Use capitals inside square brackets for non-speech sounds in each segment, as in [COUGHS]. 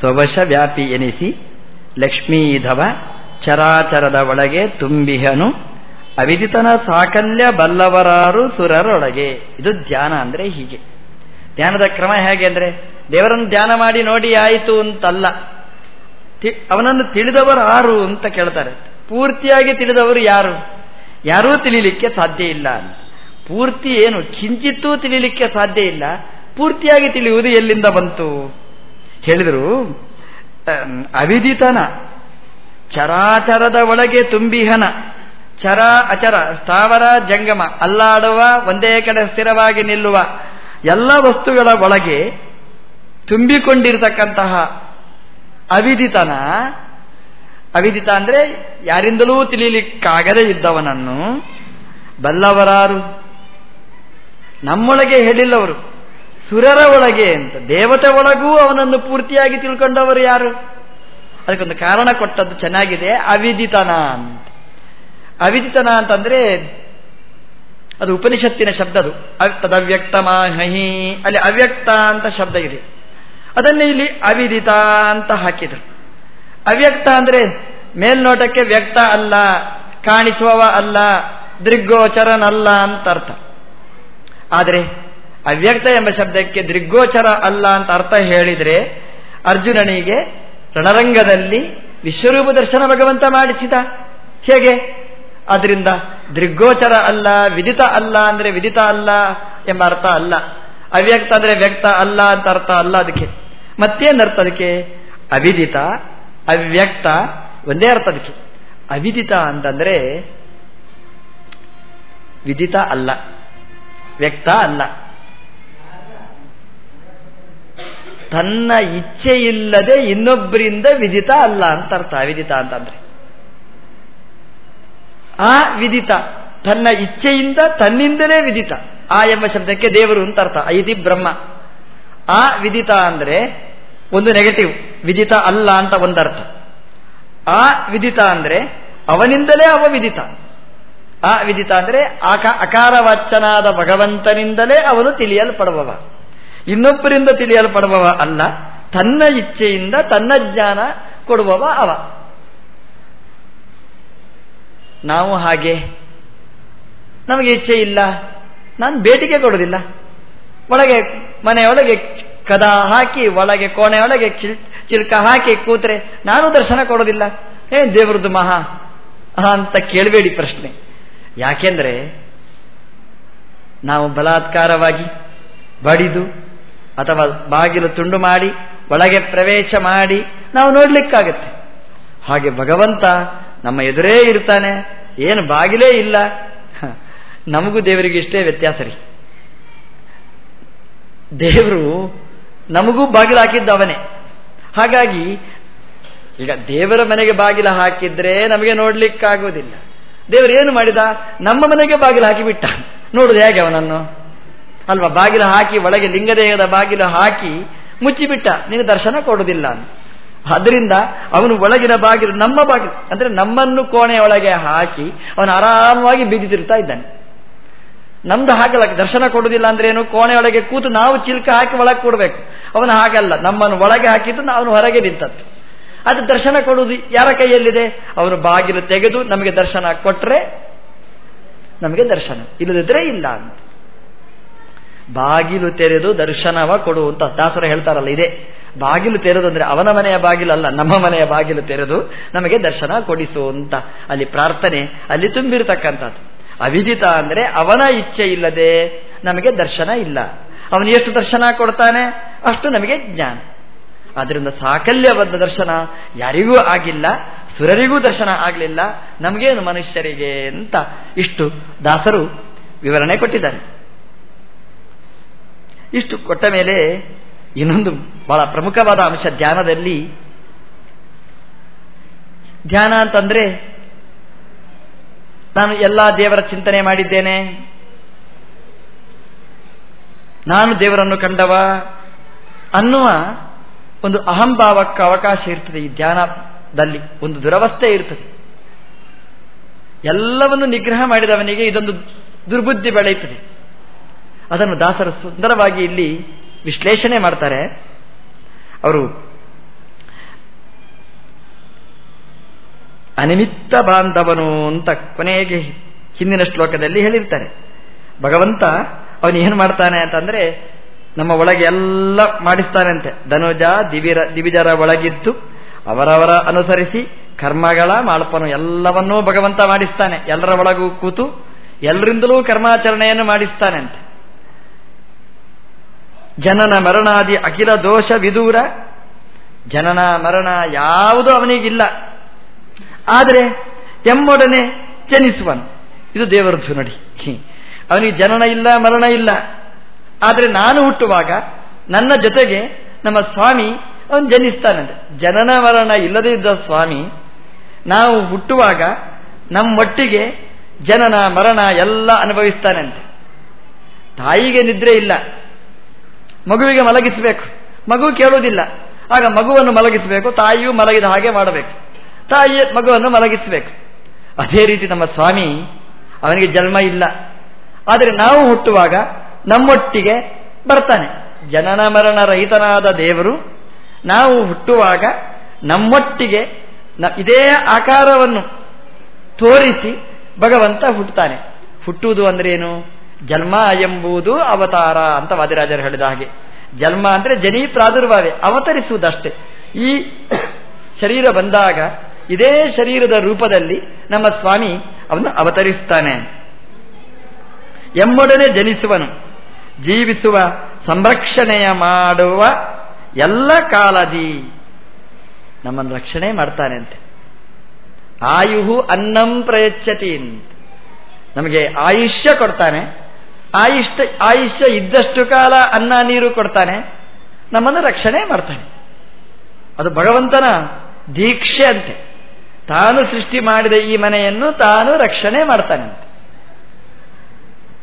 ಸ್ವವಶ ವ್ಯಾಪಿ ಎನಿಸಿ ಲಕ್ಷ್ಮೀಧವ ಚರಾಚರದ ಒಳಗೆ ತುಂಬಿಹನು. ಅವಿದಿತನ ಸಾಕಲ್ಯ ಬಲ್ಲವರಾರು ಸುರರೊಳಗೆ. ಇದು ಧ್ಯಾನ ಅಂದ್ರೆ ಹೀಗೆ. ಧ್ಯಾನದ ಕ್ರಮ ಹೇಗೆ ಅಂದ್ರೆ, ದೇವರನ್ನು ಧ್ಯಾನ ಮಾಡಿ ನೋಡಿ ಆಯಿತು ಅಂತಲ್ಲ. ಅವನನ್ನು ತಿಳಿದವರು ಯಾರು ಅಂತ ಕೇಳ್ತಾರೆ. ಪೂರ್ತಿಯಾಗಿ ತಿಳಿದವರು ಯಾರು? ಯಾರೂ ತಿಳಿಲಿಕ್ಕೆ ಸಾಧ್ಯ ಇಲ್ಲ ಪೂರ್ತಿ ಏನು, ಕಿಂಚಿತ್ತೂ ತಿಳಿಲಿಕ್ಕೆ ಸಾಧ್ಯ ಇಲ್ಲ. ಪೂರ್ತಿಯಾಗಿ ತಿಳಿಯುವುದು ಎಲ್ಲಿಂದ ಬಂತು? ಹೇಳಿದರು ಅವಿದಿತನ ಚರಾಚರದ ಒಳಗೆ ತುಂಬಿಹನ, ಚರ ಅಚರ, ಸ್ಥಾವರ ಜಂಗಮ, ಅಲ್ಲಾಡುವ, ಒಂದೇ ಕಡೆ ಸ್ಥಿರವಾಗಿ ನಿಲ್ಲುವ, ಎಲ್ಲ ವಸ್ತುಗಳ ಒಳಗೆ ತುಂಬಿಕೊಂಡಿರತಕ್ಕಂತಹ ಅವಿದಿತನ ಅವಿದಿತ ಅಂದ್ರೆ ಯಾರಿಂದಲೂ ತಿಳಿಯಲಿಕ್ಕಾಗದೇ ಇದ್ದವನನ್ನು ಬಲ್ಲವರಾರು, ನಮ್ಮೊಳಗೆ ಹೇಳಿಲ್ಲವರು. ಸುರರ ಒಳಗೆ ಅಂತ, ದೇವತೆ ಒಳಗೂ ಅವನನ್ನು ಪೂರ್ತಿಯಾಗಿ ತಿಳ್ಕೊಂಡವರು ಯಾರು? ಅದಕ್ಕೊಂದು ಕಾರಣ ಕೊಟ್ಟದ್ದು ಚೆನ್ನಾಗಿದೆ, ಅವಿದಿತನ ಅಂತ. ಅವಿದಿತನ ಅಂತಂದ್ರೆ ಅದು ಉಪನಿಷತ್ತಿನ ಶಬ್ದ ಅದು. ತದವ್ಯಕ್ತ ಮಾಹಿ ಅಲ್ಲಿ ಅವ್ಯಕ್ತ ಅಂತ ಶಬ್ದ ಇದೆ. ಅದನ್ನೇ ಇಲ್ಲಿ ಅವಿದಿತ ಅಂತ ಹಾಕಿದರು. ಅವ್ಯಕ್ತ ಅಂದ್ರೆ ಮೇಲ್ನೋಟಕ್ಕೆ ವ್ಯಕ್ತ ಅಲ್ಲ, ಕಾಣಿಸುವವ ಅಲ್ಲ, ದೃಗ್ಗೋಚರನಲ್ಲ ಅಂತ ಅರ್ಥ. ಆದರೆ ಅವ್ಯಕ್ತ ಎಂಬ ಶಬ್ದಕ್ಕೆ ದೃಗ್ಗೋಚರ ಅಲ್ಲ ಅಂತ ಅರ್ಥ ಹೇಳಿದರೆ ಅರ್ಜುನನಿಗೆ ರಣರಂಗದಲ್ಲಿ ವಿಶ್ವರೂಪ ದರ್ಶನ ಭಗವಂತ ಮಾಡಿಸಿದ. ಹೇಗೆ? ಆದ್ರಿಂದ ದೃಗ್ಗೋಚರ ಅಲ್ಲ, ವಿದಿತ ಅಲ್ಲ ಅಂದ್ರೆ ವಿದಿತ ಅಲ್ಲ ಎಂಬ ಅರ್ಥ ಅಲ್ಲ. ಅವ್ಯಕ್ತ ಅಂದ್ರೆ ವ್ಯಕ್ತ ಅಲ್ಲ ಅಂತ ಅರ್ಥ ಅಲ್ಲ ಅದಕ್ಕೆ. ಮತ್ತೇನರ್ಥ ಅದಕ್ಕೆ? ಅವಿದಿತ, ಅವ್ಯಕ್ತ ಒಂದೇ ಅರ್ಥ ಅದಕ್ಕೆ. ಅವಿದಿತ ಅಂತಂದ್ರೆ ವಿದಿತ ಅಲ್ಲ, ವ್ಯಕ್ತ ಅಲ್ಲ. ತನ್ನ ಇಚ್ಛೆ ಇಲ್ಲದೆ ಇನ್ನೊಬ್ಬರಿಂದ ವಿಧಿತ ಅಲ್ಲ ಅಂತ ಅರ್ಥ. ವಿಧಿತ ಅಂತಂದ್ರೆ. ಆ ವಿದಿತ ತನ್ನ ಇಚ್ಛೆಯಿಂದ ತನ್ನಿಂದಲೇ ವಿದಿತ ಆ ಎಂಬ ಶಬ್ದಕ್ಕೆ ದೇವರು ಅಂತ ಅರ್ಥ. ಐದಿ ಬ್ರಹ್ಮ. ಆ ವಿದಿತ ಅಂದ್ರೆ ಒಂದು ನೆಗೆಟಿವ್ ವಿಧಿತ ಅಲ್ಲ ಅಂತ ಒಂದರ್ಥ. ಆ ವಿದಿತ ಅಂದ್ರೆ ಅವನಿಂದಲೇ ಅವ ವಿಧಿತ. ಆ ವಿದಿತ ಅಂದ್ರೆ ಆಕ ಅಕಾರವಾಚನಾದ ಭಗವಂತನಿಂದಲೇ ಅವನು ತಿಳಿಯಲ್ಪಡುವವ. ಇನ್ನೊಬ್ಬರಿಂದ ತಿಳಿಯಲ್ಪಡುವವ ಅಲ್ಲ, ತನ್ನ ಇಚ್ಛೆಯಿಂದ ತನ್ನ ಜ್ಞಾನ ಕೊಡುವವ ಅವ. ನಾವು ಹಾಗೆ, ನಮಗೆ ಇಚ್ಛೆ ಇಲ್ಲ, ನಾನು ಬೇಟಿಗೆ ಕೊಡುವುದಿಲ್ಲ. ಒಳಗೆ ಮನೆಯೊಳಗೆ ಕದ ಹಾಕಿ, ಒಳಗೆ ಕೋಣೆಯೊಳಗೆ ಚಿಲ್ಕ ಹಾಕಿ ಕೂತ್ರೆ ನಾನು ದರ್ಶನ ಕೊಡೋದಿಲ್ಲ ಏ ದೇವರದ್ದು ಮಹಾ, ಅಂತ ಕೇಳಬೇಡಿ ಪ್ರಶ್ನೆ. ಯಾಕೆಂದ್ರೆ, ನಾವು ಬಲಾತ್ಕಾರವಾಗಿ ಬಡಿದು ಅಥವಾ ಬಾಗಿಲು ತುಂಡು ಮಾಡಿ, ಒಳಗೆ ಪ್ರವೇಶ ಮಾಡಿ, ನಾವು ನೋಡ್ಲಿಕ್ಕಾಗತ್ತೆ. ಹಾಗೆ ಭಗವಂತ ನಮ್ಮ ಎದುರೇ ಇರ್ತಾನೆ, ಏನು ಬಾಗಿಲೇ ಇಲ್ಲ. [LAUGHS] ನಮಗೂ ದೇವರಿಗೆ ಇಷ್ಟೇ ವ್ಯತ್ಯಾಸ ರೀ. ದೇವರು ನಮಗೂ ಬಾಗಿಲು ಹಾಕಿದ್ದ ಅವನೇ. ಹಾಗಾಗಿ, ಈಗ ದೇವರ ಮನೆಗೆ ಬಾಗಿಲು ಹಾಕಿದ್ರೆ ನಮಗೆ ನೋಡ್ಲಿಕ್ಕಾಗೋದಿಲ್ಲ ದೇವರು ಏನು ಮಾಡಿದ? ನಮ್ಮ ಮನೆಗೆ ಬಾಗಿಲು ಹಾಕಿಬಿಟ್ಟ. ನೋಡುದು ಹೇಗೆ ಅವನನ್ನು? ಅಲ್ವಾ? ಬಾಗಿಲು ಹಾಕಿ, ಒಳಗೆ ಲಿಂಗದೇಹದ ಬಾಗಿಲು ಹಾಕಿ ಮುಚ್ಚಿಬಿಟ್ಟ. ನಿನಗೆ ದರ್ಶನ ಕೊಡುವುದಿಲ್ಲ ಅದರಿಂದ ಅವನು ಒಳಗಿನ ಬಾಗಿಲು, ನಮ್ಮ ಬಾಗಿಲು, ಅಂದ್ರೆ ನಮ್ಮನ್ನು ಕೋಣೆಯೊಳಗೆ ಹಾಕಿ ಅವನು ಆರಾಮವಾಗಿ ಬೀದಿತಿರ್ತಾ ಇದ್ದಾನೆ. ನಮ್ದು ಹಾಗಲ್ಲ, ದರ್ಶನ ಕೊಡುವುದಿಲ್ಲ ಅಂದ್ರೆ ಏನು? ಕೋಣೆಯೊಳಗೆ ಕೂತು ನಾವು ಚಿಲ್ಕ ಹಾಕಿ ಒಳಗೆ ಕೊಡಬೇಕು. ಅವನು ಹಾಗಲ್ಲ, ನಮ್ಮನ್ನು ಒಳಗೆ ಹಾಕಿದ್ದು ಅವನು ಹೊರಗೆ ನಿಂತದ್ದು. ಅದು ದರ್ಶನ ಕೊಡುವುದು ಯಾರ ಕೈಯಲ್ಲಿದೆ? ಅವನು ಬಾಗಿಲು ತೆಗೆದು ನಮಗೆ ದರ್ಶನ ಕೊಟ್ಟರೆ ನಮಗೆ ದರ್ಶನ. ಇಲ್ಲದಿದ್ರೆ ಇಲ್ಲ ಅಂತ. ಬಾಗಿಲು ತೆರೆದು ದರ್ಶನವ ಕೊಡು ಅಂತ ದಾಸರ ಹೇಳ್ತಾರಲ್ಲ, ಇದೆ. ಬಾಗಿಲು ತೆರೆದು ಅಂದ್ರೆ ಅವನ ಮನೆಯ ಬಾಗಿಲು ಅಲ್ಲ, ನಮ್ಮ ಮನೆಯ ಬಾಗಿಲು ತೆರೆದು ನಮಗೆ ದರ್ಶನ ಕೊಡಿಸು ಅಂತ. ಅಲ್ಲಿ ಪ್ರಾರ್ಥನೆ, ಅಲ್ಲಿ ತುಂಬಿರತಕ್ಕಂಥದ್ದು. ಅವಿದಿತ ಅಂದ್ರೆ ಅವನ ಇಚ್ಛೆ ಇಲ್ಲದೆ ನಮಗೆ ದರ್ಶನ ಇಲ್ಲ. ಅವನು ಎಷ್ಟು ದರ್ಶನ ಕೊಡ್ತಾನೆ? ಅಷ್ಟು ನಮಗೆ ಜ್ಞಾನ. ಅದರಿಂದ ಸಾಕಲ್ಯವಾದ ದರ್ಶನ ಯಾರಿಗೂ ಆಗಿಲ್ಲ, ಸುರರಿಗೂ ದರ್ಶನ ಆಗಲಿಲ್ಲ, ನಮಗೇನು ಮನುಷ್ಯರಿಗೆ ಅಂತ ಇಷ್ಟು ದಾಸರು ವಿವರಣೆ ಕೊಟ್ಟಿದ್ದಾರೆ. ಇಷ್ಟು ಕೊಟ್ಟ ಮೇಲೆ ಇನ್ನೊಂದು ಬಹಳ ಪ್ರಮುಖವಾದ ಅಂಶ ಧ್ಯಾನದಲ್ಲಿ. ಧ್ಯಾನ ಅಂತಂದ್ರೆ ನಾನು ಎಲ್ಲ ದೇವರ ಚಿಂತನೆ ಮಾಡಿದ್ದೇನೆ. ನಾನು ದೇವರನ್ನು ಕಂಡವ ಅನ್ನುವ ಒಂದು ಅಹಂಭಾವಕ್ಕೆ ಅವಕಾಶ ಇರ್ತದೆ ಈ ಧ್ಯಾನದಲ್ಲಿ. ಒಂದು ದುರವಸ್ಥೆ ಇರ್ತದೆ. ಎಲ್ಲವನ್ನು ನಿಗ್ರಹ ಮಾಡಿದವನಿಗೆ ಇದೊಂದು ದುರ್ಬುದ್ಧಿ ಬೆಳೆಯುತ್ತದೆ. ಅದನ್ನು ದಾಸರು ಸುಂದರವಾಗಿ ಇಲ್ಲಿ ವಿಶ್ಲೇಷಣೆ ಮಾಡ್ತಾರೆ. ಅವರು ಅನಿಮಿತ್ತ ಬಾಂಧವನು ಅಂತ ಕೊನೆಗೆ ಹಿಂದಿನ ಶ್ಲೋಕದಲ್ಲಿ ಹೇಳಿರ್ತಾರೆ. ಭಗವಂತ ಅವನು ಏನು ಮಾಡ್ತಾನೆ ಅಂತಂದ್ರೆ ನಮ್ಮ ಒಳಗೆ ಎಲ್ಲ ಮಾಡಿಸ್ತಾನಂತೆ. ಧನುಜ, ದಿವಿರ, ದಿವಿಜರ ಒಳಗಿದ್ದು ಅವರವರ ಅನುಸರಿಸಿ ಕರ್ಮಗಳ ಮಾಳ್ಪನು ಎಲ್ಲವನ್ನೂ ಭಗವಂತ ಮಾಡಿಸ್ತಾನೆ. ಎಲ್ಲರ ಒಳಗೂ ಕೂತು ಎಲ್ಲರಿಂದಲೂ ಕರ್ಮಾಚರಣೆಯನ್ನು ಮಾಡಿಸ್ತಾನೆ ಮಾಡಿಸ್ತಾನಂತೆ. ಜನನ ಮರಣಾದಿ ಅಖಿಲ ದೋಷ ವಿದೂರ. ಜನನ ಮರಣ ಯಾವುದೂ ಅವನಿಗಿಲ್ಲ. ಆದರೆ ಎಮ್ಮೊಡನೆ ಜನಿಸುವನು. ಇದು ದೇವರದ್ದು ನೋಡಿ. ಅವನಿಗೆ ಜನನ ಇಲ್ಲ, ಮರಣ ಇಲ್ಲ. ಆದರೆ ನಾನು ಹುಟ್ಟುವಾಗ ನನ್ನ ಜೊತೆಗೆ ನಮ್ಮ ಸ್ವಾಮಿ ಅವನು ಜನಿಸ್ತಾನಂತೆ. ಜನನ ಮರಣ ಇಲ್ಲದೇ ಇದ್ದ ಸ್ವಾಮಿ, ನಾವು ಹುಟ್ಟುವಾಗ ನಮ್ಮೊಟ್ಟಿಗೆ ಜನನ ಮರಣ ಎಲ್ಲ ಅನುಭವಿಸ್ತಾನಂತೆ. ತಾಯಿಗೆ ನಿದ್ರೆ ಇಲ್ಲ. ಮಗುವಿಗೆ ಮಲಗಿಸಬೇಕು. ಮಗು ಕೇಳುವುದಿಲ್ಲ. ಆಗ ಮಗುವನ್ನು ಮಲಗಿಸಬೇಕು. ತಾಯಿಯು ಮಲಗಿದ ಹಾಗೆ ಮಾಡಬೇಕು. ತಾಯಿ ಮಗುವನ್ನು ಮಲಗಿಸಬೇಕು. ಅದೇ ರೀತಿ ನಮ್ಮ ಸ್ವಾಮಿ, ಅವನಿಗೆ ಜನ್ಮ ಇಲ್ಲ. ಆದರೆ ನಾವು ಹುಟ್ಟುವಾಗ ನಮ್ಮೊಟ್ಟಿಗೆ ಬರ್ತಾನೆ. ಜನನ ಮರಣ ರಹಿತನಾದ ದೇವರು ನಾವು ಹುಟ್ಟುವಾಗ ನಮ್ಮೊಟ್ಟಿಗೆ ಇದೇ ಆಕಾರವನ್ನು ತೋರಿಸಿ ಭಗವಂತ ಹುಟ್ಟುತ್ತಾನೆ. ಹುಟ್ಟುವುದು ಅಂದ್ರೇನು? ಜನ್ಮ ಎಂಬುದು ಅವತಾರ ಅಂತ ವಾದಿರಾಜರು ಹೇಳಿದ ಹಾಗೆ. ಜನ್ಮ ಅಂದ್ರೆ ಜನಿ ಪ್ರಾದುರ್ಭಾವೆ, ಅವತರಿಸುವುದಷ್ಟೇ. ಈ ಶರೀರ ಬಂದಾಗ ಇದೇ ಶರೀರದ ರೂಪದಲ್ಲಿ ನಮ್ಮ ಸ್ವಾಮಿ ಅವನು ಅವತರಿಸ್ತಾನೆ. ಎಮ್ಮೊಡನೆ ಜನಿಸುವನು. ಜೀವಿಸುವ, ಸಂರಕ್ಷಣೆಯ ಮಾಡುವ ಎಲ್ಲ ಕಾಲದಿ ನಮ್ಮನ್ನು ರಕ್ಷಣೆ ಮಾಡ್ತಾನೆ ಅಂತೆ. ಆಯುಹು ಅನ್ನಂ ಪ್ರಯಚ್ಛತಿ ನಮಗೆ ಆಯುಷ್ಯ ಕೊಡ್ತಾನೆ. ಆಯುಷ್ ಆಯುಷ್ಯ ಇದ್ದಷ್ಟು ಕಾಲ ಅನ್ನ ನೀರು ಕೊಡ್ತಾನೆ, ನಮ್ಮನ್ನು ರಕ್ಷಣೆ ಮಾಡ್ತಾನೆ. ಅದು ಭಗವಂತನ ದೀಕ್ಷೆ ಅಂತೆ. ತಾನು ಸೃಷ್ಟಿ ಮಾಡಿದ ಈ ಮನೆಯನ್ನು ತಾನು ರಕ್ಷಣೆ ಮಾಡ್ತಾನಂತೆ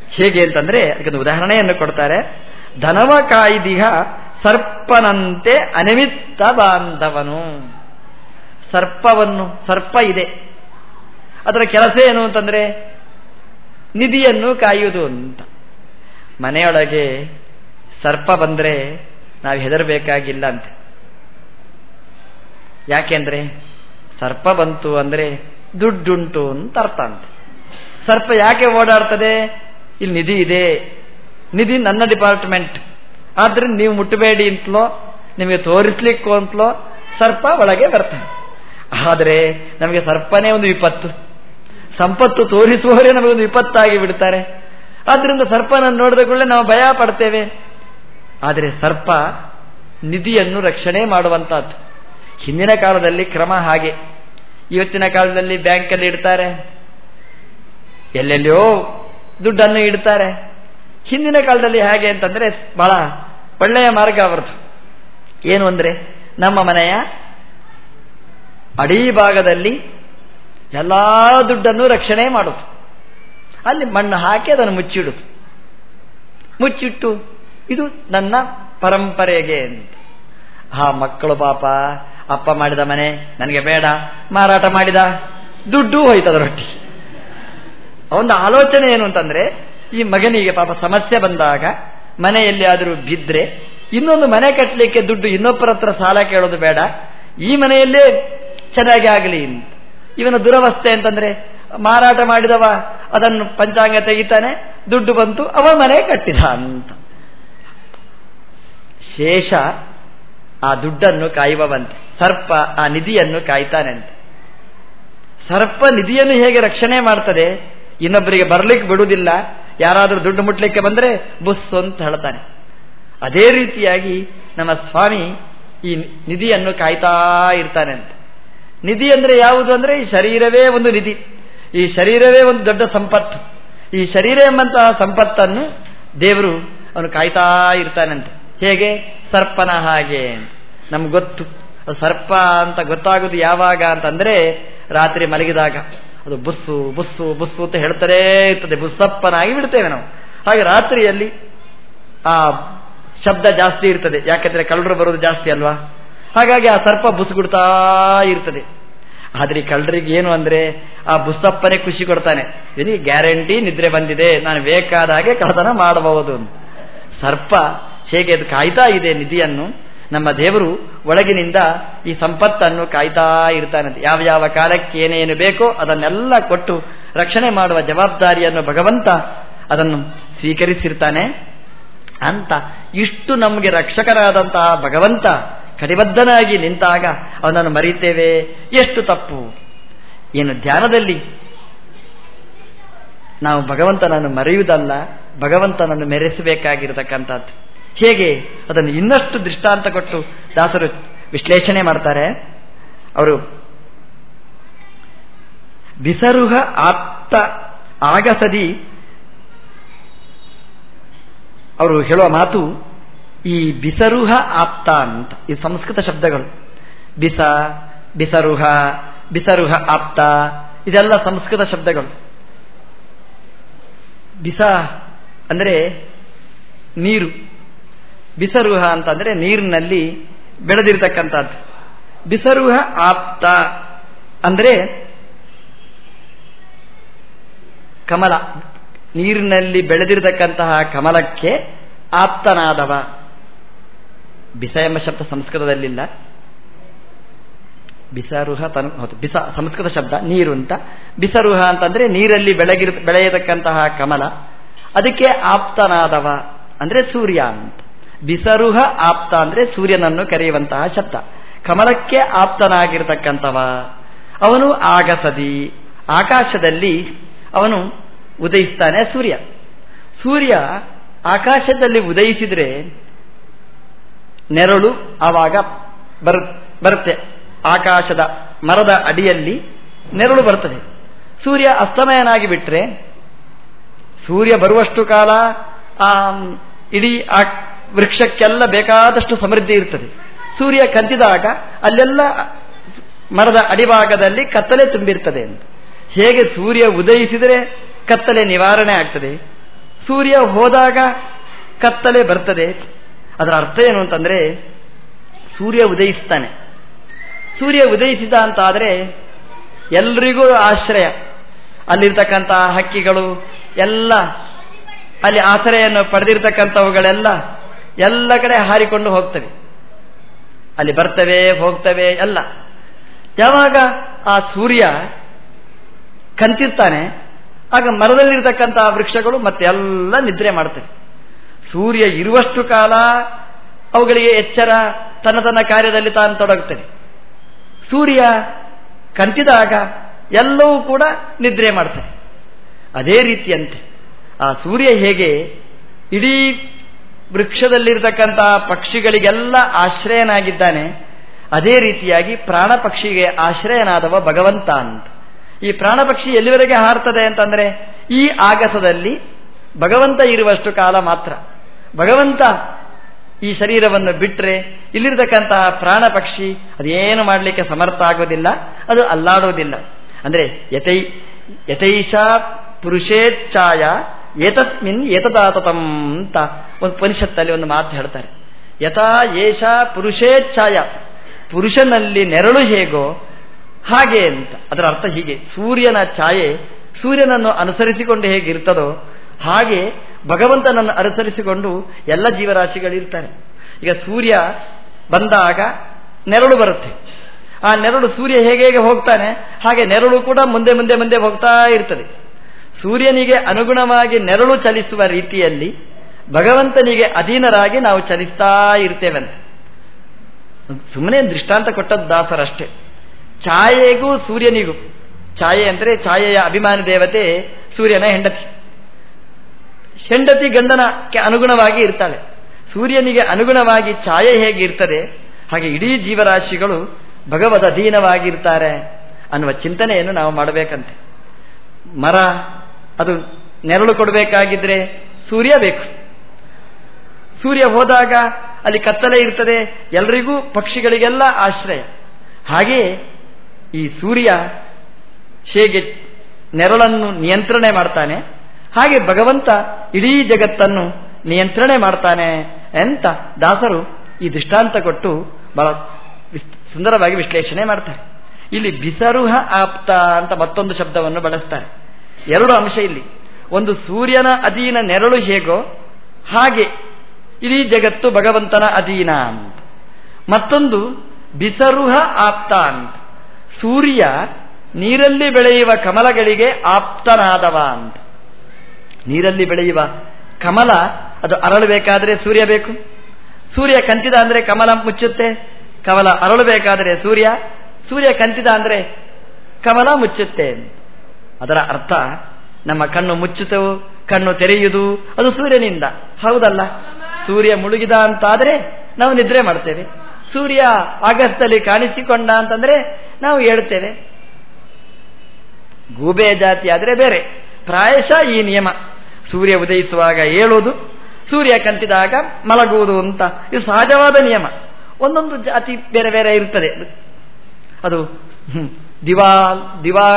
ಹೇಗೆ ಅಂತಂದ್ರೆ ಅದಕ್ಕೆ ಉದಾಹರಣೆಯನ್ನು ಕೊಡ್ತಾರೆ. ಧನವ ಕಾಯ್ದಿಹ ಸರ್ಪನಂತೆ ಅನಿಮಿತ್ತ ಬಾಂಧವನು. ಸರ್ಪವನ್ನು, ಸರ್ಪ ಇದೆ. ಅದರ ಕೆಲಸ ಏನು ಅಂತಂದ್ರೆ, ನಿಧಿಯನ್ನು ಕಾಯುವುದು ಅಂತ. ಮನೆಯೊಳಗೆ ಸರ್ಪ ಬಂದ್ರೆ ನಾವು ಹೆದರಬೇಕಾಗಿಲ್ಲ ಅಂತೆ. ಯಾಕೆಂದ್ರೆ ಸರ್ಪ ಬಂತು ಅಂದ್ರೆ ದುಡ್ಡುಂಟು ಅಂತ ಅರ್ಥ ಅಂತೆ. ಸರ್ಪ ಯಾಕೆ ಓಡಾಡ್ತದೆ? ಇಲ್ಲಿ ನಿಧಿ ಇದೆ. ನಿಧಿ ನನ್ನ ಡಿಪಾರ್ಟ್ಮೆಂಟ್. ಆದ್ರೆ ನೀವು ಮುಟ್ಟಬೇಡಿ ಅಂತಲೋ, ನಿಮಗೆ ತೋರಿಸ್ಲಿಕ್ಕೂ ಅಂತಲೋ ಸರ್ಪ ಒಳಗೆ ಬರ್ತಾನೆ. ಆದರೆ ನಮಗೆ ಸರ್ಪನೇ ಒಂದು ವಿಪತ್ತು. ಸಂಪತ್ತು ತೋರಿಸುವವರೇ ನಮಗೊಂದು ವಿಪತ್ತಾಗಿ ಬಿಡ್ತಾರೆ. ಆದ್ರಿಂದ ಸರ್ಪನನ್ನು ನೋಡಿದ ಕೂಡಲೇ ನಾವು ಭಯ ಪಡ್ತೇವೆ. ಆದರೆ ಸರ್ಪ ನಿಧಿಯನ್ನು ರಕ್ಷಣೆ ಮಾಡುವಂತಹದ್ದು. ಹಿಂದಿನ ಕಾಲದಲ್ಲಿ ಕ್ರಮ ಹಾಗೆ. ಇವತ್ತಿನ ಕಾಲದಲ್ಲಿ ಬ್ಯಾಂಕಲ್ಲಿ ಇಡ್ತಾರೆ. ಎಲ್ಲೆಲ್ಲಿಯೋ ದುಡ್ಡನ್ನು ಇಡ್ತಾರೆ. ಹಿಂದಿನ ಕಾಲದಲ್ಲಿ ಹೇಗೆ ಅಂತಂದ್ರೆ ಬಹಳ ಒಳ್ಳೆಯ ಮಾರ್ಗ ಅವರದು ಏನು ಅಂದರೆ ನಮ್ಮ ಮನೆಯ ಅಡಿ ಭಾಗದಲ್ಲಿ ಎಲ್ಲಾ ದುಡ್ಡನ್ನು ರಕ್ಷಣೆ ಮಾಡುದು ಅಲ್ಲಿ ಮಣ್ಣು ಹಾಕಿ ಅದನ್ನು ಮುಚ್ಚಿಡುದು ಮುಚ್ಚಿಟ್ಟು, ಇದು ನನ್ನ ಪರಂಪರೆಗೆ ಅಂತ. ಆ ಮಕ್ಕಳು ಪಾಪ, ಅಪ್ಪ ಮಾಡಿದ ಮನೆ ನನಗೆ ಬೇಡ, ಮಾರಾಟ ಮಾಡಿದ, ದುಡ್ಡು ಹೋಯ್ತದರೊಟ್ಟಿಗೆ ಒಂದು ಆಲೋಚನೆ ಏನು ಅಂತಂದ್ರೆ, ಈ ಮಗನಿಗೆ ಪಾಪ ಸಮಸ್ಯೆ ಬಂದಾಗ, ಮನೆಯಲ್ಲಿ ಆದರೂ ಬಿದ್ರೆ, ಇನ್ನೊಂದು ಮನೆ ಕಟ್ಟಲಿಕ್ಕೆ ದುಡ್ಡು ಇನ್ನೊಬ್ಬರ ಹತ್ರ ಸಾಲ ಕೇಳೋದು ಬೇಡ, ಈ ಮನೆಯಲ್ಲೇ ಚೆನ್ನಾಗಿ ಆಗಲಿ ಅಂತ. ಇವನ ದುರವಸ್ಥೆ ಅಂತಂದ್ರೆ, ಮಾರಾಟ ಮಾಡಿದವ ಅದನ್ನು ಪಂಚಾಂಗ ತೆಗಿತಾನೆ, ದುಡ್ಡು ಬಂತು, ಅವ ಮನೆ ಕಟ್ಟಿದ ಅಂತ. ಶೇಷ ಆ ದುಡ್ಡನ್ನು ಕಾಯುವವಂತೆ, ಸರ್ಪ ಆ ನಿಧಿಯನ್ನು ಕಾಯ್ತಾನಂತೆ. ಸರ್ಪ ನಿಧಿಯನ್ನು ಹೇಗೆ ರಕ್ಷಣೆ ಮಾಡ್ತದೆ, ಇನ್ನೊಬ್ಬರಿಗೆ ಬರಲಿಕ್ಕೆ ಬಿಡುವುದಿಲ್ಲ, ಯಾರಾದರೂ ದುಡ್ಡು ಮುಟ್ಲಿಕ್ಕೆ ಬಂದರೆ ಬುಸ್ ಅಂತ ಹೇಳ್ತಾನೆ. ಅದೇ ರೀತಿಯಾಗಿ ನಮ್ಮ ಸ್ವಾಮಿ ಈ ನಿಧಿಯನ್ನು ಕಾಯ್ತಾ ಇರ್ತಾನೆ ಅಂತ ನಿಧಿ ಅಂದ್ರೆ ಯಾವುದು ಅಂದ್ರೆ ಈ ಶರೀರವೇ ಒಂದು ನಿಧಿ. ಈ ಶರೀರವೇ ಒಂದು ದೊಡ್ಡ ಸಂಪತ್ತು. ಈ ಶರೀರ ಎಂಬಂತಹ ಸಂಪತ್ತನ್ನು ದೇವರು ಅವನು ಕಾಯ್ತಾ ಇರ್ತಾನಂತೆ. ಹೇಗೆ? ಸರ್ಪನ ಹಾಗೆ ನಮ್ಗೆ ಗೊತ್ತು. ಸರ್ಪ ಅಂತ ಗೊತ್ತಾಗೋದು ಯಾವಾಗ ಅಂತಂದ್ರೆ ರಾತ್ರಿ ಮಲಗಿದಾಗ. ಅದು ಬುಸ್ಸು ಬುಸ್ಸು ಬುಸ್ಸು ಅಂತ ಹೇಳ್ತಾರೇ ಇರ್ತದೆ. ಬುಸ್ಸಪ್ಪನಾಗಿ ಬಿಡ್ತೇವೆ ನಾವು. ಹಾಗೆ ರಾತ್ರಿಯಲ್ಲಿ ಆ ಶಬ್ದ ಜಾಸ್ತಿ ಇರ್ತದೆ. ಯಾಕೆಂದ್ರೆ ಕಳ್ಳರು ಬರೋದು ಜಾಸ್ತಿ ಅಲ್ವಾ? ಹಾಗಾಗಿ ಆ ಸರ್ಪ ಬುಸ್ಗುಡ್ತಾ ಇರ್ತದೆ. ಆದ್ರೆ ಕಳ್ಳರಿಗೆ ಏನು ಅಂದ್ರೆ ಆ ಬುಸ್ತಪ್ಪನೇ ಖುಷಿ ಕೊಡ್ತಾನೆ. ಇದಕ್ಕೆ ಗ್ಯಾರಂಟಿ ನಿದ್ರೆ ಬಂದಿದೆ, ನಾನು ಬೇಕಾದ ಹಾಗೆ ಕಳತನ ಮಾಡಬಹುದು ಸರ್ಪ ಹೇಗೆ ಅದು ಕಾಯ್ತಾ ಇದೆ ನಿಧಿಯನ್ನು, ನಮ್ಮ ದೇವರು ಒಳಗಿನಿಂದ ಈ ಸಂಪತ್ತನ್ನು ಕಾಯ್ತಾ ಇರ್ತಾನೆ ಯಾವ ಯಾವ ಕಾಲಕ್ಕೆ ಏನೇನು ಬೇಕೋ ಅದನ್ನೆಲ್ಲ ಕೊಟ್ಟು ರಕ್ಷಣೆ ಮಾಡುವ ಜವಾಬ್ದಾರಿಯನ್ನು ಭಗವಂತ ಅದನ್ನು ಸ್ವೀಕರಿಸಿರ್ತಾನೆ ಅಂತ. ಇಷ್ಟು ನಮಗೆ ರಕ್ಷಕರಾದಂತಹ ಭಗವಂತ ಕಟಿಬದ್ಧನಾಗಿ ನಿಂತಾಗ ಅವನನ್ನು ಮರೀತೇವೆ ಎಷ್ಟು ತಪ್ಪು. ಏನು ಧ್ಯಾನದಲ್ಲಿ? ನಾವು ಭಗವಂತನನ್ನು ಮರೆಯುವುದಲ್ಲ, ಭಗವಂತನನ್ನು ಮೆರೆಸಬೇಕಾಗಿರತಕ್ಕಂಥದ್ದು. ಹೇಗೆ? ಅದನ್ನು ಇನ್ನಷ್ಟು ದೃಷ್ಟಾಂತ ಕೊಟ್ಟು ದಾಸರು ವಿಶ್ಲೇಷಣೆ ಮಾಡ್ತಾರೆ. ಅವರು ಬಿಸರುಹ ಆಪ್ತ ಆಗಸದಿ. ಅವರು ಹೇಳುವ ಮಾತು ಈ ಬಿಸರುಹ ಆಪ್ತ ಅಂತ. ಈ ಸಂಸ್ಕೃತ ಶಬ್ದಗಳು. ಬಿಸ, ಬಿಸರುಹ ಬಿಸರುಹ ಆಪ್ತ, ಇದೆಲ್ಲ ಸಂಸ್ಕೃತ ಶಬ್ದಗಳು. ಬಿಸ ಅಂದರೆ ನೀರು. ಬಿಸರುಹ ಅಂತಂದ್ರೆ ನೀರಿನಲ್ಲಿ ಬೆಳೆದಿರತಕ್ಕಂಥದ್ದು. ಬಿಸರುಹ ಆಪ್ತ ಅಂದರೆ ಕಮಲ. ನೀರಿನಲ್ಲಿ ಬೆಳೆದಿರತಕ್ಕಂತಹ ಕಮಲಕ್ಕೆ ಆಪ್ತನಾದವ. ಬಿಸ ಎಂಬ ಶಬ್ದ ಸಂಸ್ಕೃತದಲ್ಲಿಲ್ಲ. ಬಿಸರುಹ ತನು ಹೌದು, ಬಿಸ ಸಂಸ್ಕೃತ ಶಬ್ದ, ನೀರು ಅಂತ. ಬಿಸರುಹ ಅಂತಂದ್ರೆ ನೀರಲ್ಲಿ ಬೆಳಗಿರ ಬೆಳೆಯತಕ್ಕಂತಹ ಕಮಲ. ಅದಕ್ಕೆ ಆಪ್ತನಾದವ ಅಂದ್ರೆ ಸೂರ್ಯ ಅಂತ. ಬಿಸರುಹ ಆಪ್ತ ಅಂದ್ರೆ ಸೂರ್ಯನನ್ನು ಕರೆಯುವಂತಹ ಶಬ್ದ. ಕಮಲಕ್ಕೆ ಆಪ್ತನಾಗಿರ್ತಕ್ಕಂಥವ. ಅವನು ಆಗಸದಿ. ಆಕಾಶದಲ್ಲಿ ಅವನು ಉದಯಿಸ್ತಾನೆ ಸೂರ್ಯ. ಸೂರ್ಯ ಆಕಾಶದಲ್ಲಿ ಉದಯಿಸಿದ್ರೆ ನೆರಳು ಆವಾಗ ಬರು, ಬರುತ್ತೆ. ಆಕಾಶದ ಮರದ ಅಡಿಯಲ್ಲಿ ನೆರಳು ಬರುತ್ತದೆ ಸೂರ್ಯ ಅಸ್ತಮಯನಾಗಿ ಬಿಟ್ರೆ, ಸೂರ್ಯ ಬರುವಷ್ಟು ಕಾಲ, ಆ, ಇಡೀ ಆ ವೃಕ್ಷಕ್ಕೆಲ್ಲ ಬೇಕಾದಷ್ಟು ಸಮೃದ್ಧಿ ಇರ್ತದೆ. ಸೂರ್ಯ ಕಂತಿದಾಗ ಅಲ್ಲೆಲ್ಲ ಮರದ ಅಡಿಭಾಗದಲ್ಲಿ ಕತ್ತಲೆ ತುಂಬಿರ್ತದೆ ಅಂತ. ಹೇಗೆ ಸೂರ್ಯ ಉದಯಿಸಿದರೆ ಕತ್ತಲೆ ನಿವಾರಣೆ ಆಗ್ತದೆ? ಸೂರ್ಯ ಹೋದಾಗ ಕತ್ತಲೆ ಬರ್ತದೆ. ಅದರ ಅರ್ಥ ಏನು ಅಂತಂದ್ರೆ, ಸೂರ್ಯ ಉದಯಿಸ್ತಾನೆ. ಸೂರ್ಯ ಉದಯಿಸಿದ ಅಂತಾದರೆ, ಎಲ್ರಿಗೂ ಆಶ್ರಯ. ಅಲ್ಲಿರ್ತಕ್ಕಂತಹ ಹಕ್ಕಿಗಳು, ಎಲ್ಲ, ಅಲ್ಲಿ ಆಶ್ರಯನ್ನು ಪಡೆದಿರ್ತಕ್ಕಂಥವುಗಳೆಲ್ಲ, ಎಲ್ಲ ಕಡೆ ಹಾರಿಕೊಂಡು ಹೋಗ್ತವೆ. ಅಲ್ಲಿ ಬರ್ತವೆ, ಹೋಗ್ತವೆ, ಎಲ್ಲ. ಯಾವಾಗ ಆ ಸೂರ್ಯ ಕಂತಿರ್ತಾನೆ, ಆಗ ಮರದಲ್ಲಿರ್ತಕ್ಕಂತಹ ವೃಕ್ಷಗಳು ಮತ್ತೆ ಎಲ್ಲ ನಿದ್ರೆ ಮಾಡ್ತವೆ. ಸೂರ್ಯ ಇರುವಷ್ಟು ಕಾಲ ಅವುಗಳಿಗೆ ಎಚ್ಚರ, ತನ್ನ ತನ್ನ ಕಾರ್ಯದಲ್ಲಿ ತಾನು ತೊಡಗುತ್ತದೆ ಸೂರ್ಯ ಕಂತಿದಾಗ ಎಲ್ಲವೂ ಕೂಡ ನಿದ್ರೆ ಮಾಡ್ತದೆ ಅದೇ ರೀತಿಯಂತೆ, ಆ ಸೂರ್ಯ ಹೇಗೆ ಇಡೀ ವೃಕ್ಷದಲ್ಲಿರ್ತಕ್ಕಂತಹ ಪಕ್ಷಿಗಳಿಗೆಲ್ಲ ಆಶ್ರಯನಾಗಿದ್ದಾನೆ, ಅದೇ ರೀತಿಯಾಗಿ ಪ್ರಾಣ ಪಕ್ಷಿಗೆ ಆಶ್ರಯನಾದವ ಭಗವಂತ ಅಂತ. ಈ ಪ್ರಾಣ ಪಕ್ಷಿ ಎಲ್ಲಿವರೆಗೆ ಹಾರ್ತದೆ ಅಂತಂದ್ರೆ, ಈ ಆಗಸದಲ್ಲಿ ಭಗವಂತ ಇರುವಷ್ಟು ಕಾಲ ಮಾತ್ರ. ಭಗವಂತ ಈ ಶರೀರವನ್ನು ಬಿಟ್ಟರೆ ಇಲ್ಲಿರ್ತಕ್ಕಂತಹ ಪ್ರಾಣ ಪಕ್ಷಿ ಅದೇನು ಮಾಡಲಿಕ್ಕೆ ಸಮರ್ಥ ಆಗೋದಿಲ್ಲ, ಅದು ಅಲ್ಲಾಡೋದಿಲ್ಲ. ಅಂದರೆ ಯಥೈ, ಯಥೈಷ ಪುರುಷೇಚ್ಛಾಯ ಏತಸ್ಮಿನ್ ಏತದಾತತಂ ಅಂತ ಒಂದು ಪನಿಷತ್ತಲ್ಲಿ ಒಂದು ಮಾತು ಹೇಳ್ತಾರೆ. ಯಥಾ ಏಷ ಪುರುಷೇಚ್ಛಾಯ, ಪುರುಷನಲ್ಲಿ ನೆರಳು ಹೇಗೋ ಹಾಗೆ ಅಂತ. ಅದರ ಅರ್ಥ ಹೀಗೆ, ಸೂರ್ಯನ ಛಾಯೆ ಸೂರ್ಯನನ್ನು ಅನುಸರಿಸಿಕೊಂಡು ಹೇಗಿರ್ತದೋ ಹಾಗೆ ಭಗವಂತನನ್ನು ಅನುಸರಿಸಿಕೊಂಡು ಎಲ್ಲ ಜೀವರಾಶಿಗಳಿರ್ತಾರೆ ಈಗ ಸೂರ್ಯ ಬಂದಾಗ ನೆರಳು ಬರುತ್ತೆ. ಆ ನೆರಳು ಸೂರ್ಯ ಹೇಗೆ ಹೇಗೆ ಹೋಗ್ತಾನೆ, ಹಾಗೆ ನೆರಳು ಕೂಡ ಮುಂದೆ ಮುಂದೆ ಮುಂದೆ ಹೋಗ್ತಾ ಇರ್ತದೆ. ಸೂರ್ಯನಿಗೆ ಅನುಗುಣವಾಗಿ ನೆರಳು ಚಲಿಸುವ ರೀತಿಯಲ್ಲಿ ಭಗವಂತನಿಗೆ ಅಧೀನರಾಗಿ ನಾವು ಚಲಿಸ್ತಾ ಇರ್ತೇವಂತೆ ಸುಮ್ಮನೆ ದೃಷ್ಟಾಂತ ಕೊಟ್ಟದ್ದು ದಾಸರಷ್ಟೇ. ಛಾಯೆಗೂ ಸೂರ್ಯನಿಗೂ, ಛಾಯೆ ಅಂದರೆ ಛಾಯೆಯ ಅಭಿಮಾನ ದೇವತೆ ಸೂರ್ಯನ ಹೆಂಡತಿ. ಹೆಂಡತಿ ಗಂಡನಕ್ಕೆ ಅನುಗುಣವಾಗಿ ಇರ್ತಾಳೆ. ಸೂರ್ಯನಿಗೆ ಅನುಗುಣವಾಗಿ ಛಾಯೆ ಹೇಗೆ ಇರ್ತದೆ? ಹಾಗೆ ಇಡೀ ಜೀವರಾಶಿಗಳು ಭಗವದ್ ಅಧೀನವಾಗಿರ್ತಾರೆ ಅನ್ನುವ ಚಿಂತನೆಯನ್ನು ನಾವು ಮಾಡಬೇಕಂತೆ. ಮರ, ಅದು ನೆರಳು ಕೊಡಬೇಕಾಗಿದ್ರೆ ಸೂರ್ಯ ಬೇಕು. ಸೂರ್ಯ ಹೋದಾಗ ಅಲ್ಲಿ ಕತ್ತಲೆ ಇರ್ತದೆ, ಎಲ್ರಿಗೂ ಪಕ್ಷಿಗಳಿಗೆಲ್ಲ ಆಶ್ರಯ. ಹಾಗೆಯೇ ಈ ಸೂರ್ಯ ಹೇಗೆ ನೆರಳನ್ನು ನಿಯಂತ್ರಣೆ ಮಾಡ್ತಾನೆ? ಹಾಗೆ ಭಗವಂತ ಇಡೀ ಜಗತ್ತನ್ನು ನಿಯಂತ್ರಣೆ ಮಾಡ್ತಾನೆ ಅಂತ ದಾಸರು ಈ ದೃಷ್ಟಾಂತ ಕೊಟ್ಟು ಬಹಳ ಸುಂದರವಾಗಿ ವಿಶ್ಲೇಷಣೆ ಮಾಡ್ತಾರೆ. ಇಲ್ಲಿ ಬಿಸರುಹ ಆಪ್ತ ಅಂತ ಮತ್ತೊಂದು ಶಬ್ದವನ್ನು ಬಳಸ್ತಾರೆ. ಎರಡು ಅಂಶ ಇಲ್ಲಿ. ಒಂದು ಸೂರ್ಯನ ಅಧೀನ ನೆರಳು ಹೇಗೋ ಹಾಗೆ ಇಡೀ ಜಗತ್ತು ಭಗವಂತನ ಅಧೀನ ಅಂತ. ಮತ್ತೊಂದು ಬಿಸರುಹ ಆಪ್ತ ಅಂತ. ಸೂರ್ಯ ನೀರಲ್ಲಿ ಬೆಳೆಯುವ ಕಮಲಗಳಿಗೆ ಆಪ್ತನಾದವ ಅಂತ. ನೀರಲ್ಲಿ ಬೆಳೆಯುವ ಕಮಲ, ಅದು ಅರಳಬೇಕಾದ್ರೆ ಸೂರ್ಯ ಬೇಕು. ಸೂರ್ಯ ಕಂತಿದ ಅಂದರೆ ಕಮಲ ಮುಚ್ಚುತ್ತೆ, ಕಮಲ ಅರಳಬೇಕಾದರೆ ಸೂರ್ಯ ಸೂರ್ಯ ಕಂತಿದ ಅಂದರೆ ಕಮಲ ಮುಚ್ಚುತ್ತೆ. ಅದರ ಅರ್ಥ, ನಮ್ಮ ಕಣ್ಣು ಮುಚ್ಚುತ್ತವು ಕಣ್ಣು ತೆರೆಯುವುದು ಅದು ಸೂರ್ಯನಿಂದ. ಹೌದಲ್ಲ? ಸೂರ್ಯ ಮುಳುಗಿದ ಅಂತಾದರೆ ನಾವು ನಿದ್ರೆ ಮಾಡ್ತೇವೆ. ಸೂರ್ಯ ಆಗಸ್ಟ್ನಲ್ಲಿ ಕಾಣಿಸಿಕೊಂಡ ಅಂತಂದ್ರೆ ನಾವು ಹೇಳ್ತೇವೆ. ಗೂಬೆ ಜಾತಿ ಆದರೆ ಬೇರೆ. ಪ್ರಾಯಶಃ ಈ ನಿಯಮ. ಸೂರ್ಯ ಉದಯಿಸುವಾಗ ಏಳೋದು ಸೂರ್ಯ ಕಂತಿದಾಗ ಮಲಗುವುದು ಅಂತ. ಇದು ಸಹಜವಾದ ನಿಯಮ. ಒಂದೊಂದು ಜಾತಿ ಬೇರೆ ಬೇರೆ ಇರ್ತದೆ ಅದು ದಿವಾ ದಿವಾ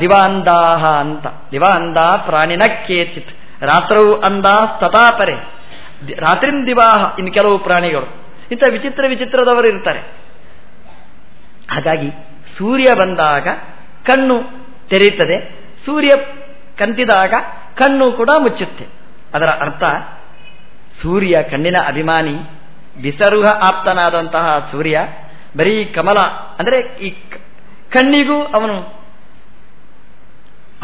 ದಿವಾಂದಾಹ ಅಂತ. ದಿವಾಂದ ಪ್ರಾಣಿನ ಕೇಚಿತ್. ರಾತ್ರವು ಅಂದಾ ತಥಾಪರೆ. ರಾತ್ರಿ ದಿವಾಹ, ಇನ್ನು ಕೆಲವು ಪ್ರಾಣಿಗಳು. ಇಂಥ ವಿಚಿತ್ರ ವಿಚಿತ್ರದವರು ಇರ್ತಾರೆ. ಹಾಗಾಗಿ, ಸೂರ್ಯ ಬಂದಾಗ ಕಣ್ಣು ತೆರೆಯುತ್ತದೆ. ಸೂರ್ಯ ಕಂತಿದಾಗ ಕಣ್ಣು ಕೂಡ ಮುಚ್ಚುತ್ತೆ. ಅದರ ಅರ್ಥ, ಸೂರ್ಯ ಕಣ್ಣಿನ ಅಭಿಮಾನಿ ಬಿಸರುಹ ಆಪ್ತನಾದಂತಹ ಸೂರ್ಯ, ಬರೀ ಕಮಲ, ಅಂದರೆ ಈ ಕಣ್ಣಿಗೂ ಅವನು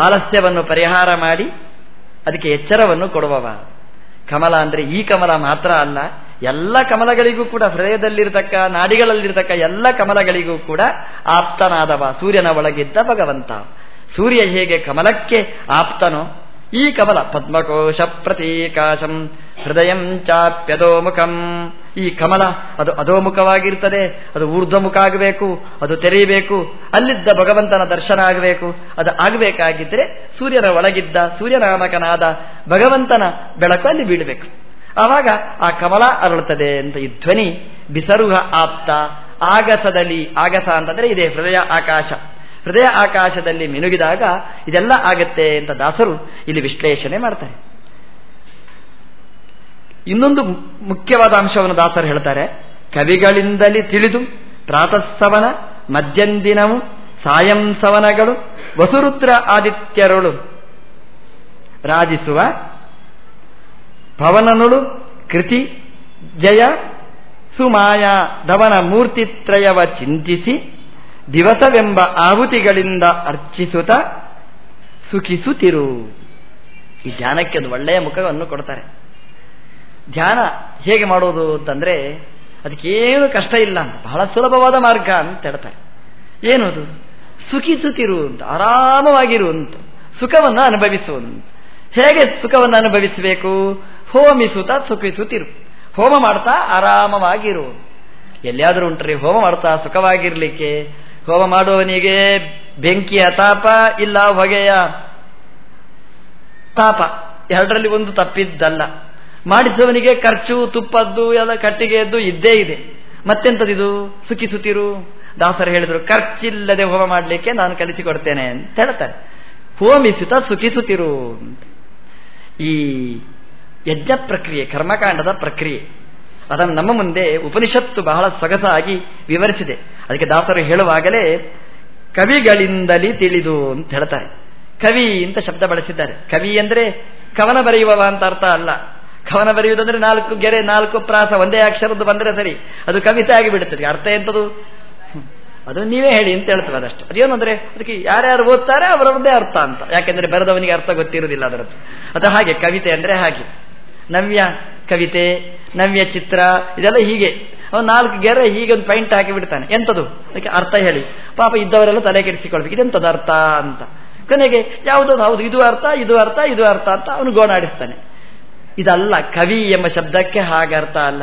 ಆಲಸ್ಯವನ್ನು ಪರಿಹಾರ ಮಾಡಿ ಅದಕ್ಕೆ ಎಚ್ಚರವನ್ನು ಕೊಡುವವ. ಕಮಲ ಅಂದರೆ ಈ ಕಮಲ ಮಾತ್ರ ಅಲ್ಲ, ಎಲ್ಲ ಕಮಲಗಳಿಗೂ ಕೂಡ, ಹೃದಯದಲ್ಲಿರತಕ್ಕ, ನಾಡಿಗಳಲ್ಲಿರತಕ್ಕ ಎಲ್ಲ ಕಮಲಗಳಿಗೂ ಕೂಡ ಆಪ್ತನಾದವ, ಸೂರ್ಯನ ಒಳಗಿದ್ದ ಭಗವಂತ. ಸೂರ್ಯ ಹೇಗೆ ಕಮಲಕ್ಕೆ ಆಪ್ತನೋ ಈ ಕಮಲ ಪದ್ಮಕೋಶ ಪ್ರತೀಕಾಶಂ. ಹೃದಯಂ ಚಾಪ್ಯದೋಮುಖಂ. ಈ ಕಮಲ ಅದು ಅಧೋಮುಖವಾಗಿರ್ತದೆ ಅದು ಊರ್ಧ್ವಮುಖ ಆಗಬೇಕು, ಅದು ತೆರೆಯಬೇಕು, ಅಲ್ಲಿದ್ದ ಭಗವಂತನ ದರ್ಶನ ಆಗಬೇಕು, ಅದು ಆಗಬೇಕಾಗಿದ್ದರೆ ಸೂರ್ಯನ ಒಳಗಿದ್ದ ಸೂರ್ಯನಾಮಕನಾದ ಭಗವಂತನ ಬೆಳಕು ಅಲ್ಲಿ ಬೀಳಬೇಕು. ಆವಾಗ ಆ ಕಮಲ ಅರಳುತ್ತದೆ ಅಂತ ಈ ಧ್ವನಿ, ಬಿಸರುಹ ಆಪ್ತ, ಆಗಸದಲ್ಲಿ, ಆಗಸ ಅಂತಂದ್ರೆ ಇದೆ ಹೃದಯ ಆಕಾಶ. ಹೃದಯ ಆಕಾಶದಲ್ಲಿ ಮಿನುಗಿದಾಗ ಇದೆಲ್ಲ ಆಗತ್ತೆ ಅಂತ ದಾಸರು ಇಲ್ಲಿ ವಿಶ್ಲೇಷಣೆ ಮಾಡ್ತಾರೆ. ಇನ್ನೊಂದು ಮುಖ್ಯವಾದ ಅಂಶವನ್ನು ದಾಸರು ಹೇಳ್ತಾರೆ. ಕವಿಗಳಿಂದಲೇ ತಿಳಿದು ಪ್ರಾತಃಸವನ ಮಧ್ಯಂದಿನವು ಸಾಯಂ ಸವನಗಳು, ವಸುರುದ್ರ ಆದಿತ್ಯರುಳು ರಾಜಿಸುವ ಭವನನುಳು, ಕೃತಿ, ಜಯ, ಸುಮಾಯ, ಧವನ ಮೂರ್ತಿತ್ರಯವ ಚಿಂತಿಸಿ ದಿವಸವೆಂಬ ಆಹುತಿಗಳಿಂದ ಅರ್ಚಿಸುತ್ತ ಸುಖಿಸುತ್ತಿರು. ಈ ಧ್ಯಾನಕ್ಕೆ ಅದು ಒಳ್ಳೆಯ ಮುಖವನ್ನು ಕೊಡ್ತಾರೆ. ಧ್ಯಾನ ಹೇಗೆ ಮಾಡೋದು ಅಂತಂದ್ರೆ, ಅದಕ್ಕೇನು ಕಷ್ಟ ಇಲ್ಲ ಅಂತ ಬಹಳ ಸುಲಭವಾದ ಮಾರ್ಗ ಅಂತ ಹೇಳ್ತಾರೆ. ಏನದು? ಸುಖಿಸುತ್ತಿರು ಅಂತ, ಆರಾಮವಾಗಿರು ಅಂತ, ಸುಖವನ್ನು ಅನುಭವಿಸು ಹೇಗೆ ಸುಖವನ್ನು ಅನುಭವಿಸಬೇಕು? ಹೋಮಿಸುತ್ತ ಸುಖಿಸುತ್ತಿರು. ಹೋಮ ಮಾಡ್ತಾ ಆರಾಮವಾಗಿರು. ಎಲ್ಲಿಯಾದರೂ ಉಂಟ್ರಿ, ಹೋಮ ಮಾಡ್ತಾ ಸುಖವಾಗಿರ್ಲಿಕ್ಕೆ ಹೋಮ ಮಾಡುವವನಿಗೆ ಬೆಂಕಿಯ ತಾಪ ಇಲ್ಲ ಹೊಗೆಯ ತಾಪ. ಎರಡರಲ್ಲಿ ಒಂದು ತಪ್ಪಿದ್ದಲ್ಲ. ಮಾಡಿಸುವವನಿಗೆ ಖರ್ಚು, ತುಪ್ಪದ್ದು, ಎಲ್ಲ ಕಟ್ಟಿಗೆಯದ್ದು ಇದ್ದೇ ಇದೆ. ಮತ್ತೆಂತದಿದು ಸುಖಿಸುತ್ತಿರು ದಾಸರು ಹೇಳಿದರು, ಖರ್ಚಿಲ್ಲದೆ ಹೋಮ ಮಾಡಲಿಕ್ಕೆ ನಾನು ಕಲಿಸಿಕೊಡ್ತೇನೆ ಅಂತ ಹೇಳ್ತಾರೆ. ಹೋಮಿಸುತ್ತ ಸುಖಿಸುತ್ತಿರು ಈ ಯಜ್ಞ ಪ್ರಕ್ರಿಯೆ, ಕರ್ಮಕಾಂಡದ ಪ್ರಕ್ರಿಯೆ, ಅದನ್ನು ನಮ್ಮ ಮುಂದೆ ಉಪನಿಷತ್ತು ಬಹಳ ಸೊಗಸಾಗಿ ವಿವರಿಸಿದೆ. ಅದಕ್ಕೆ ದಾಸರು ಹೇಳುವಾಗಲೇ, ಕವಿಗಳಿಂದಲೇ ತಿಳಿದು ಅಂತ ಹೇಳ್ತಾರೆ. ಕವಿ ಅಂತ ಶಬ್ದ ಬಳಸಿದ್ದಾರೆ. ಕವಿ ಅಂದರೆ ಕವನ ಬರೆಯುವವ ಅಂತ ಅರ್ಥ ಅಲ್ಲ. ಕವನ ಬರೆಯುವುದಂದ್ರೆ ನಾಲ್ಕು ಗೆರೆ, ನಾಲ್ಕು ಪ್ರಾಸ, ಒಂದೇ ಅಕ್ಷರದ್ದು ಬಂದರೆ ಸರಿ. ಅದು ಕವಿತೆ ಆಗಿ ಬಿಡುತ್ತದೆ ಅರ್ಥ ಎಂತದು? ಅದು ನೀವೇ ಹೇಳಿ ಅಂತ ಹೇಳ್ತವೆ ಅದಷ್ಟು. ಅದೇನು ಅಂದ್ರೆ, ಅದಕ್ಕೆ ಯಾರ್ಯಾರು ಓದ್ತಾರೆ ಅವರದ್ದೇ ಅರ್ಥ ಅಂತ. ಯಾಕೆಂದ್ರೆ ಬರೆದವನಿಗೆ ಅರ್ಥ ಗೊತ್ತಿರುವುದಿಲ್ಲ ಅದರದ್ದು. ಅದು ಹಾಗೆ ಕವಿತೆ ಅಂದ್ರೆ ಹಾಗೆ. ನವ್ಯ ಕವಿತೆ, ನವ್ಯ ಚಿತ್ರ, ಇದೆಲ್ಲ ಹೀಗೆ. ಅವನು ನಾಲ್ಕು ಗೆರೆ ಹೀಗೊಂದು ಪೈಂಟ್ ಹಾಕಿ ಬಿಡ್ತಾನೆ. ಎಂತದು? ಅದಕ್ಕೆ ಅರ್ಥ ಹೇಳಿ. ಪಾಪ ಇದ್ದವರೆಲ್ಲ ತಲೆ ಕೆಡಿಸಿಕೊಳ್ಬೇಕು. ಇದೆಂತದ ಅರ್ಥ ಅಂತ. ಕೊನೆಗೆ ಯಾವುದೋ ಹೌದು, ಇದು ಅರ್ಥ ಇದು ಅರ್ಥ ಇದು ಅರ್ಥ ಅಂತ ಅವನು ಗೋಣಾಡಿಸ್ತಾನೆ. ಇದಲ್ಲ, ಕವಿ ಎಂಬ ಶಬ್ದಕ್ಕೆ ಹಾಗೆ ಅರ್ಥ ಅಲ್ಲ.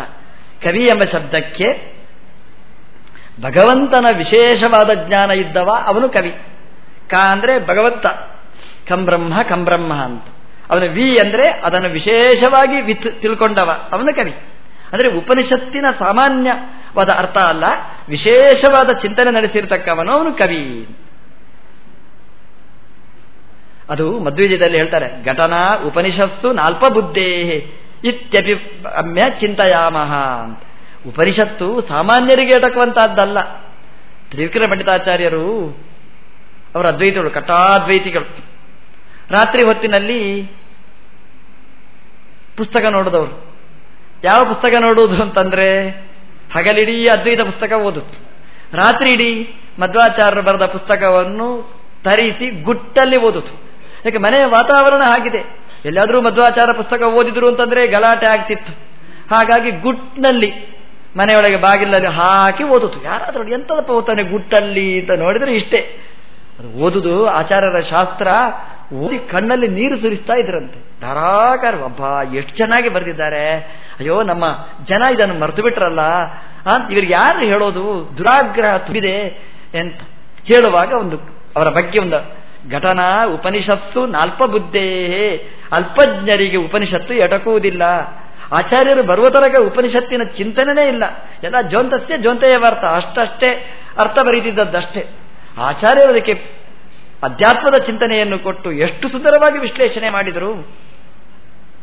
ಕವಿ ಎಂಬ ಶಬ್ದಕ್ಕೆ ಭಗವಂತನ ವಿಶೇಷವಾದ ಜ್ಞಾನ ಇದ್ದವ ಅವನು ಕವಿ. ಕ ಅಂದ್ರೆ ಭಗವಂತ ಕಂಬ್ರಹ್ಮ ಕಂಬ್ರಹ್ಮ ಅಂತ. ಅವನು ವಿ ಅಂದ್ರೆ ಅದನ್ನು ವಿಶೇಷವಾಗಿ ವಿತ್ ತಿಳ್ಕೊಂಡವ. ಅವನು ಕವಿ. ಅಂದರೆ ಉಪನಿಷತ್ತಿನ ಸಾಮಾನ್ಯವಾದ ಅರ್ಥ ಅಲ್ಲ, ವಿಶೇಷವಾದ ಚಿಂತನೆ ನಡೆಸಿರ್ತಕ್ಕವನು ಅವನು ಕವಿ. ಅದು ಮಧ್ವಿಜಯದಲ್ಲಿ ಹೇಳ್ತಾರೆ, ಘಟನಾ ಉಪನಿಷತ್ತು ನಾಲ್ಪ ಬುದ್ಧೇ ಇತ್ಯಪಿ ಅಮ್ಯ ಚಿಂತಯಾಮಹ ಉಪನಿಷತ್ತು ಸಾಮಾನ್ಯರಿಗೆ ಎಟಕುವಂತಹದ್ದಲ್ಲ ತ್ರಿವಿಕ್ರ ಪಂಡಿತಾಚಾರ್ಯರು ಅವರ ಅದ್ವೈತಗಳು ಕಟಾದ್ವೈತಿಗಳು ರಾತ್ರಿ ಹೊತ್ತಿನಲ್ಲಿ ಪುಸ್ತಕ ನೋಡಿದವರು. ಯಾವ ಪುಸ್ತಕ ನೋಡುವುದು ಅಂತಂದ್ರೆ ಹಗಲಿಡೀ ಅದ್ವೈತ ಪುಸ್ತಕ ಓದುತ್ತು ರಾತ್ರಿ ಇಡೀ ಮಧ್ವಾಚಾರ್ಯರು ಬರೆದ ಪುಸ್ತಕವನ್ನು ತರಿಸಿ ಗುಟ್ಟಲ್ಲಿ ಓದುತ್ತು ಯಾಕೆ, ಮನೆಯ ವಾತಾವರಣ ಆಗಿದೆ. ಎಲ್ಲಾದರೂ ಮಧ್ವಾಚಾರ ಪುಸ್ತಕ ಓದಿದ್ರು ಅಂತಂದ್ರೆ ಗಲಾಟೆ ಆಗ್ತಿತ್ತು. ಹಾಗಾಗಿ ಗುಟ್ನಲ್ಲಿ ಮನೆಯೊಳಗೆ ಬಾಗಿಲಲ್ಲಿ ಹಾಕಿ ಓದುತ್ತು ಯಾರಾದ್ರೂ ಎಂತದಪ್ಪ ಓದ್ತಾನೆ ಗುಟ್ಟಲ್ಲಿ ಅಂತ ನೋಡಿದ್ರೆ ಇಷ್ಟೇ. ಅದು ಓದುದು ಆಚಾರ್ಯರ ಶಾಸ್ತ್ರ. ಓದಿ ಕಣ್ಣಲ್ಲಿ ನೀರು ಸುರಿಸ್ತಾ ಇದ್ರಂತೆ. ಧಾರಾಕಾರ ಒಬ್ಬ ಎಷ್ಟು ಚೆನ್ನಾಗಿ ಬರೆದಿದ್ದಾರೆ. ಅಯ್ಯೋ, ನಮ್ಮ ಜನ ಇದನ್ನು ಮರೆತು ಬಿಟ್ರಲ್ಲ. ಅಂತ ಇವ್ರಿಗೆ ಯಾರು ಹೇಳೋದು? ದುರಾಗ್ರಹ ತುಂಬಿದೆ ಅಂತ ಹೇಳುವಾಗ ಒಂದು, ಅವರ ಬಗ್ಗೆ ಒಂದು ಘಟನಾ ಉಪನಿಷತ್ತು ನಾಲ್ಪ ಬುದ್ಧೇ ಅಲ್ಪಜ್ಞರಿಗೆ ಉಪನಿಷತ್ತು ಎಟಕುವುದಿಲ್ಲ. ಆಚಾರ್ಯರು ಬರುವ ತರಗ ಉಪನಿಷತ್ತಿನ ಚಿಂತನೆನೇ ಇಲ್ಲ. ಎಲ್ಲ ಜೋಂತಸ್ಯ ಜೋಂತೆಯ ಅರ್ಥ ಅಷ್ಟಷ್ಟೇ ಅರ್ಥ ಬರೀತಿದ್ದದ್ದಷ್ಟೇ. ಆಚಾರ್ಯರು ಅದಕ್ಕೆ ಅಧ್ಯಾತ್ಮದ ಚಿಂತನೆಯನ್ನು ಕೊಟ್ಟು ಎಷ್ಟು ಸುಂದರವಾಗಿ ವಿಶ್ಲೇಷಣೆ ಮಾಡಿದರು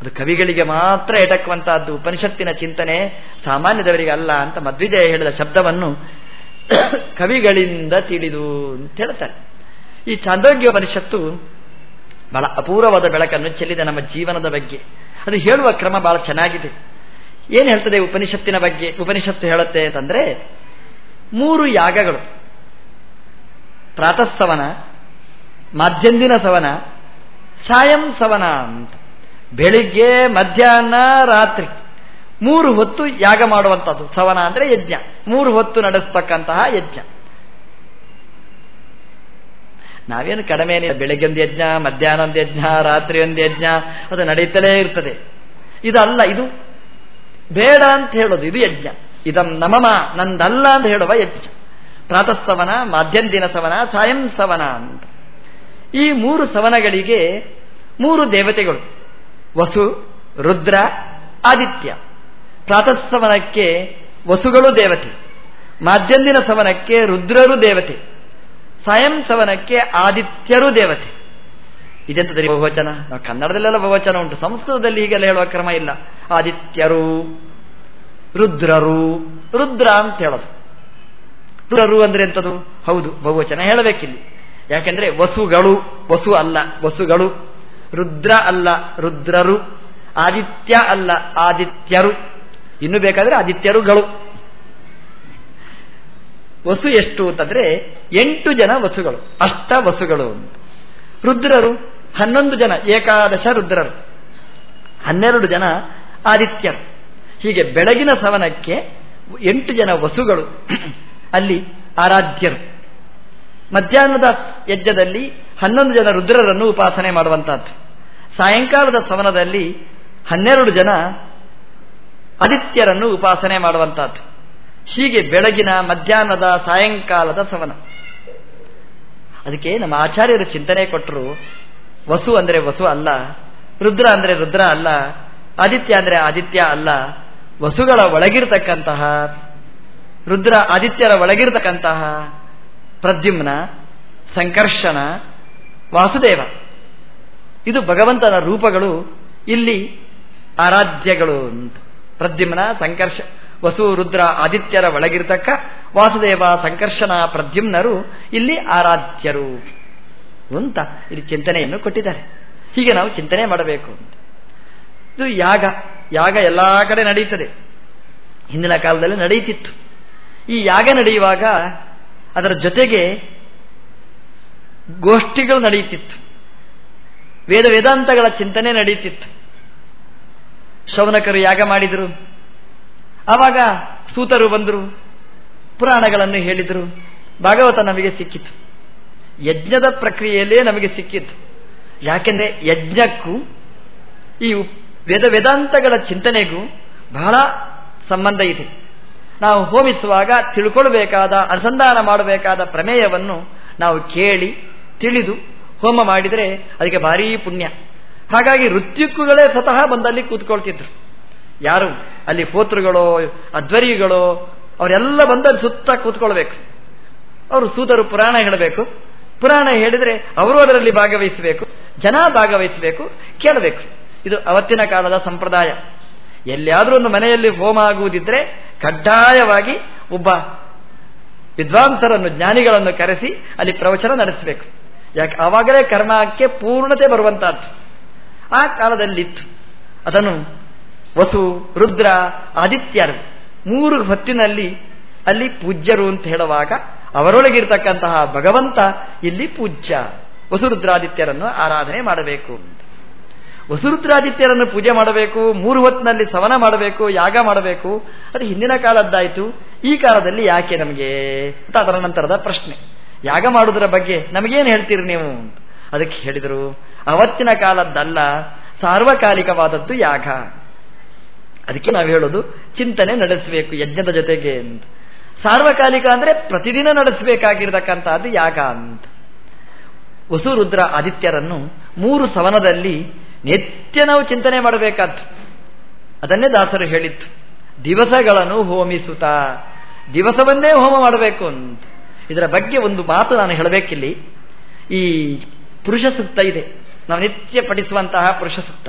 ಅದು ಕವಿಗಳಿಗೆ ಮಾತ್ರ ಎಟಕುವಂತಹದ್ದು. ಉಪನಿಷತ್ತಿನ ಚಿಂತನೆ ಸಾಮಾನ್ಯದವರಿಗೆ ಅಲ್ಲ ಅಂತ ಮದ್ವಿಜಯ ಹೇಳಿದ ಶಬ್ದವನ್ನು [COUGHS] ಕವಿಗಳಿಂದ ತಿಳಿದು ಅಂತ ಹೇಳ್ತಾರೆ. ಈ ಚಾಂದೋಗ್ಯ ಉಪನಿಷತ್ತು ಬಹಳ ಅಪೂರ್ವವಾದ ಬೆಳಕನ್ನು ಚೆಲ್ಲಿದೆ ನಮ್ಮ ಜೀವನದ ಬಗ್ಗೆ. ಅದು ಹೇಳುವ ಕ್ರಮ ಬಹಳ ಚೆನ್ನಾಗಿದೆ. ಏನು ಹೇಳ್ತದೆ ಉಪನಿಷತ್ತಿನ ಬಗ್ಗೆ? ಉಪನಿಷತ್ತು ಹೇಳುತ್ತೆ ಅಂತಂದ್ರೆ ಮೂರು ಯಾಗಗಳು. ಪ್ರಾತಃಸವನ ಮಾಧ್ಯಂದಿನ ಸವನ, ಸಾಯಂ ಸವನ ಅಂತ. ಬೆಳಿಗ್ಗೆ, ಮಧ್ಯಾಹ್ನ, ರಾತ್ರಿ. ಮೂರು ಹೊತ್ತು ಯಾಗ ಮಾಡುವಂಥದ್ದು ಸವನ ಅಂದರೆ ಯಜ್ಞ. ಮೂರು ಹೊತ್ತು ನಡೆಸ್ತಕ್ಕಂತಹ ಯಜ್ಞ. ನಾವೇನು ಕಡಿಮೆ ಬೆಳಿಗ್ಗೆ ಒಂದು ಯಜ್ಞ, ಮಧ್ಯಾಹ್ನ ಒಂದು ಯಜ್ಞ, ರಾತ್ರಿ ಒಂದು ಯಜ್ಞ, ಅದು ನಡೀತಲೇ ಇರ್ತದೆ. ಇದಲ್ಲ, ಇದು ಬೇಡ ಅಂತ ಹೇಳೋದು. ಇದು ಯಜ್ಞ. ಇದಂ ನಮಮ, ನಂದಲ್ಲ ಅಂತ ಹೇಳುವ ಯಜ್ಞ. ಪ್ರಾತಃಸವನ, ಮಾಧ್ಯಂದಿನ ಸವನ, ಸಾಯಂ ಸವನ ಅಂತ. ಈ ಮೂರು ಸವನಗಳಿಗೆ ಮೂರು ದೇವತೆಗಳು. ವಸು, ರುದ್ರ, ಆದಿತ್ಯ. ಪ್ರಾತಃಸವನಕ್ಕೆ ವಸುಗಳು ದೇವತೆ. ಮಾಧ್ಯಂದಿನ ಸವನಕ್ಕೆ ರುದ್ರರು ದೇವತೆ. ಸ್ವಯಂ ಸವನಕ್ಕೆ ಆದಿತ್ಯರು ದೇವತೆ. ಇದೆಂತ ಬಹುವಚನ? ನಾವು ಕನ್ನಡದಲ್ಲೆಲ್ಲ ಬಹುವಚನ ಉಂಟು. ಸಂಸ್ಕೃತದಲ್ಲಿ ಹೀಗೆಲ್ಲ ಹೇಳುವ ಕ್ರಮ ಇಲ್ಲ. ಆದಿತ್ಯರು, ರುದ್ರರು, ರುದ್ರ ಅಂತ ಹೇಳೋದು. ರುದ್ರರು ಅಂದ್ರೆ ಎಂಥದ್ದು ಹೌದು, ಬಹುವಚನ ಹೇಳಬೇಕಿಲ್ಲಿ. ಯಾಕೆಂದ್ರೆ ವಸುಗಳು, ವಸು ಅಲ್ಲ, ವಸುಗಳು, ರುದ್ರ ಅಲ್ಲ, ರುದ್ರರು, ಆದಿತ್ಯ ಅಲ್ಲ, ಆದಿತ್ಯರು. ಇನ್ನು ಬೇಕಾದ್ರೆ ಆದಿತ್ಯರುಗಳು. ವಸು ಎಷ್ಟು ಅಂತಂದ್ರೆ ಎಂಟು ಜನ ವಸುಗಳು, ಅಷ್ಟ ವಸುಗಳು ರುದ್ರರು ಹನ್ನೊಂದು ಜನ, ಏಕಾದಶ ರುದ್ರರು. ಹನ್ನೆರಡು ಜನ ಆದಿತ್ಯರು. ಹೀಗೆ ಬೆಳಗಿನ ಸವನಕ್ಕೆ ಎಂಟು ಜನ ವಸುಗಳು. ಅಲ್ಲಿ ಆರಾಧ್ಯರು. ಮಧ್ಯಾಹ್ನದ ಯಜ್ಞದಲ್ಲಿ ಹನ್ನೊಂದು ಜನ ರುದ್ರರನ್ನು ಉಪಾಸನೆ ಮಾಡುವಂತಹದ್ದು. ಸಾಯಂಕಾಲದ ಸವನದಲ್ಲಿ ಹನ್ನೆರಡು ಜನ ಆದಿತ್ಯರನ್ನು ಉಪಾಸನೆ ಮಾಡುವಂತಹದ್ದು. ಹೀಗೆ ಬೆಳಗಿನ, ಮಧ್ಯಾಹ್ನದ, ಸಾಯಂಕಾಲದ ಸವನ. ಅದಕ್ಕೆ ನಮ್ಮ ಆಚಾರ್ಯರು ಚಿಂತನೆ ಕೊಟ್ಟರು, ವಸು ಅಂದರೆ ವಸು ಅಲ್ಲ, ರುದ್ರ ಅಂದರೆ ರುದ್ರ ಅಲ್ಲ, ಆದಿತ್ಯ ಅಂದರೆ ಆದಿತ್ಯ ಅಲ್ಲ, ವಸುಗಳ ಒಳಗಿರ್ತಕ್ಕಂತಹ, ರುದ್ರ ಆದಿತ್ಯರ ಒಳಗಿರ್ತಕ್ಕಂತಹ ಪ್ರದ್ಯುಮ್ನ, ಸಂಕರ್ಷಣ, ವಾಸುದೇವ. ಇದು ಭಗವಂತನ ರೂಪಗಳು, ಇಲ್ಲಿ ಆರಾಧ್ಯಗಳು ಅಂತ. ಪ್ರದ್ಯುಮ್ನ, ಸಂಕರ್ಷ, ವಸು, ರುದ್ರ, ಆದಿತ್ಯರ ಒಳಗಿರತಕ್ಕ ವಾಸುದೇವ, ಸಂಕರ್ಷಣ, ಪ್ರದ್ಯುಮ್ನರು ಇಲ್ಲಿ ಆರಾಧ್ಯರು ಅಂತ ಇಲ್ಲಿ ಚಿಂತನೆಯನ್ನು ಕೊಟ್ಟಿದ್ದಾರೆ. ಹೀಗೆ ನಾವು ಚಿಂತನೆ ಮಾಡಬೇಕು ಅಂತ. ಇದು ಯಾಗ ಯಾಗ ಎಲ್ಲ ಕಡೆ ನಡೆಯುತ್ತದೆ. ಹಿಂದಿನ ಕಾಲದಲ್ಲಿ ನಡೆಯುತ್ತಿತ್ತು. ಈ ಯಾಗ ನಡೆಯುವಾಗ ಅದರ ಜೊತೆಗೆ ಗೋಷ್ಠಿಗಳು ನಡೆಯುತ್ತಿತ್ತು. ವೇದ ವೇದಾಂತಗಳ ಚಿಂತನೆ ನಡೆಯುತ್ತಿತ್ತು. ಶೌನಕರು ಯಾಗ ಮಾಡಿದರು. ಆವಾಗ ಸೂತರು ಬಂದರು. ಪುರಾಣಗಳನ್ನು ಹೇಳಿದರು. ಭಾಗವತ ನಮಗೆ ಸಿಕ್ಕಿತು. ಯಜ್ಞದ ಪ್ರಕ್ರಿಯೆಯಲ್ಲೇ ನಮಗೆ ಸಿಕ್ಕಿತ್ತು ಯಾಕೆಂದ್ರೆ ಯಜ್ಞಕ್ಕೂ ಈ ವೇದ ವೇದಾಂತಗಳ ಚಿಂತನೆಗೂ ಬಹಳ ಸಂಬಂಧ ಇದೆ. ನಾವು ಹೋಮಿಸುವಾಗ ತಿಳ್ಕೊಳ್ಬೇಕಾದ, ಅನುಸಂಧಾನ ಮಾಡಬೇಕಾದ ಪ್ರಮೇಯವನ್ನು ನಾವು ಕೇಳಿ, ತಿಳಿದು ಹೋಮ ಮಾಡಿದರೆ ಅದಕ್ಕೆ ಭಾರೀ ಪುಣ್ಯ. ಹಾಗಾಗಿ ಋತ್ಯುಕ್ಕುಗಳೇ ಸ್ವತಃ ಬಂದಲ್ಲಿ ಕೂತ್ಕೊಳ್ತಿದ್ರು. ಯಾರು? ಅಲ್ಲಿ ಪೋತೃಗಳೋ, ಅಧ್ವರಿಗಳೋ, ಅವರೆಲ್ಲ ಬಂದಲ್ಲಿ ಸುತ್ತ ಕೂತ್ಕೊಳ್ಬೇಕು. ಅವರು ಸೂತರು ಪುರಾಣ ಹೇಳಬೇಕು. ಪುರಾಣ ಹೇಳಿದರೆ ಅವರು ಅದರಲ್ಲಿ ಭಾಗವಹಿಸಬೇಕು. ಜನ ಭಾಗವಹಿಸಬೇಕು. ಕೇಳಬೇಕು. ಇದು ಅವತ್ತಿನ ಕಾಲದ ಸಂಪ್ರದಾಯ. ಎಲ್ಲಿಯಾದರೂ ಒಂದು ಮನೆಯಲ್ಲಿ ಹೋಮ ಆಗುವುದಿದ್ರೆ ಕಡ್ಡಾಯವಾಗಿ ಒಬ್ಬ ವಿದ್ವಾಂಸರನ್ನು, ಜ್ಞಾನಿಗಳನ್ನು ಕರೆಸಿ ಅಲ್ಲಿ ಪ್ರವಚನ ನಡೆಸಬೇಕು. ಯಾಕೆ? ಆವಾಗಲೇ ಕರ್ಮಕ್ಕೆ ಪೂರ್ಣತೆ ಬರುವಂತಹದ್ದು. ಆ ಕಾಲದಲ್ಲಿತ್ತು. ಅದನ್ನು ವಸು, ರುದ್ರ, ಆದಿತ್ಯರು ಮೂರು ಹೊತ್ತಿನಲ್ಲಿ ಅಲ್ಲಿ ಪೂಜ್ಯರು ಅಂತ ಹೇಳುವಾಗ ಅವರೊಳಗಿರ್ತಕ್ಕಂತಹ ಭಗವಂತ ಇಲ್ಲಿ ಪೂಜ್ಯ. ವಸುರುದ್ರಾದಿತ್ಯರನ್ನು ಆರಾಧನೆ ಮಾಡಬೇಕು ವಸುರುದ್ರಾದಿತ್ಯರನ್ನು ಪೂಜೆ ಮಾಡಬೇಕು, ಮೂರು ಹೊತ್ತಿನಲ್ಲಿ ಸವನ ಮಾಡಬೇಕು, ಯಾಗ ಮಾಡಬೇಕು. ಅದು ಹಿಂದಿನ ಕಾಲದ್ದಾಯಿತು, ಈ ಕಾಲದಲ್ಲಿ ಯಾಕೆ ನಮಗೆ? ಅಂತ ಅದರ ನಂತರದ ಪ್ರಶ್ನೆ. ಯಾಗ ಮಾಡುವುದರ ಬಗ್ಗೆ ನಮಗೇನು ಹೇಳ್ತೀರಿ ನೀವು? ಅದಕ್ಕೆ ಹೇಳಿದರು, ಅವತ್ತಿನ ಕಾಲದ್ದಲ್ಲ, ಸಾರ್ವಕಾಲಿಕವಾದದ್ದು ಯಾಗ. ಅದಕ್ಕೆ ನಾವು ಹೇಳೋದು, ಚಿಂತನೆ ನಡೆಸಬೇಕು ಯಜ್ಞದ ಜೊತೆಗೆ ಅಂತ. ಸಾರ್ವಕಾಲಿಕ ಅಂದ್ರೆ ಪ್ರತಿದಿನ ನಡೆಸಬೇಕಾಗಿರತಕ್ಕಂತಹದ್ದು ಯಾಗ ಅಂತ. ವಸುರುದ್ರ ಆದಿತ್ಯರನ್ನು ಮೂರು ಸವನದಲ್ಲಿ ನಿತ್ಯ ನಾವು ಚಿಂತನೆ ಮಾಡಬೇಕಾದ್ದು ಅದನ್ನೇ ದಾಸರು ಹೇಳಿತ್ತು ದಿವಸಗಳನ್ನು ಹೋಮಿಸುತ್ತ ದಿವಸವನ್ನೇ ಹೋಮ ಮಾಡಬೇಕು ಅಂತ. ಇದರ ಬಗ್ಗೆ ಒಂದು ಮಾತು ನಾನು ಹೇಳಬೇಕಿಲ್ಲಿ. ಈ ಪುರುಷ ಸುತ್ತ ಇದೆ. ನಾವು ನಿತ್ಯ ಪಠಿಸುವಂತಹ ಪುರುಷ ಸುತ್ತ.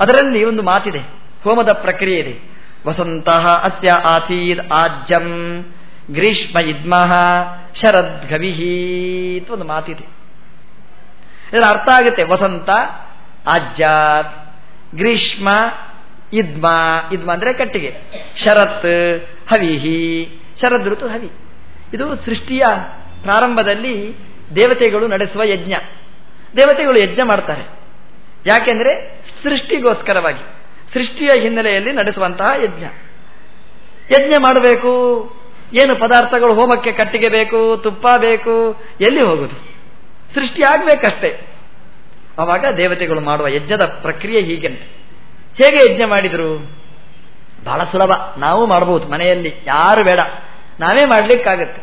ಅದರಲ್ಲಿ ಒಂದು ಮಾತಿದೆ. ಹೋಮದ ಪ್ರಕ್ರಿಯೆ ಇದೆ. ವಸಂತ ಅಸ್ಯ ಆಸೀದ್ ಆಜ್ಯಂ ಗ್ರೀಷ್ಮ ಇದ್ಮಃ ಶರದ್ ಗವಿಹಿ ಒಂದು ಮಾತಿದೆ. ಇದರ ಅರ್ಥ ಆಗುತ್ತೆ, ವಸಂತ ಆಜ್ಯಾತ್ ಗ್ರೀಷ್ಮ, ಇದ್ಮ ಇದ್ಮ ಅಂದ್ರೆ ಕಟ್ಟಿಗೆ. ಶರತ್, ಹವಿಹಿ, ಶರದ್ ಋತು ಹವಿ. ಇದು ಸೃಷ್ಟಿಯ ಪ್ರಾರಂಭದಲ್ಲಿ ದೇವತೆಗಳು ನಡೆಸುವ ಯಜ್ಞ. ದೇವತೆಗಳು ಯಜ್ಞ ಮಾಡ್ತಾರೆ. ಯಾಕೆಂದ್ರೆ ಸೃಷ್ಟಿಗೋಸ್ಕರವಾಗಿ, ಸೃಷ್ಟಿಯ ಹಿನ್ನೆಲೆಯಲ್ಲಿ ನಡೆಸುವಂತಹ ಯಜ್ಞ. ಯಜ್ಞ ಮಾಡಬೇಕು, ಏನು ಪದಾರ್ಥಗಳು ಹೋಮಕ್ಕೆ ಕಟ್ಟಿಗೆ ಬೇಕು, ತುಪ್ಪ ಬೇಕು, ಎಲ್ಲಿ ಹೋಗುದು? ಸೃಷ್ಟಿ ಆಗ್ಬೇಕಷ್ಟೇ. ಅವಾಗ ದೇವತೆಗಳು ಮಾಡುವ ಯಜ್ಞದ ಪ್ರಕ್ರಿಯೆ ಹೀಗಂತೆ ಹೇಗೆ ಯಜ್ಞ ಮಾಡಿದರು? ಬಹಳ ಸುಲಭ. ನಾವು ಮಾಡಬಹುದು. ಮನೆಯಲ್ಲಿ ಯಾರು ಬೇಡ. ನಾವೇ ಮಾಡಲಿಕ್ಕಾಗತ್ತೆ.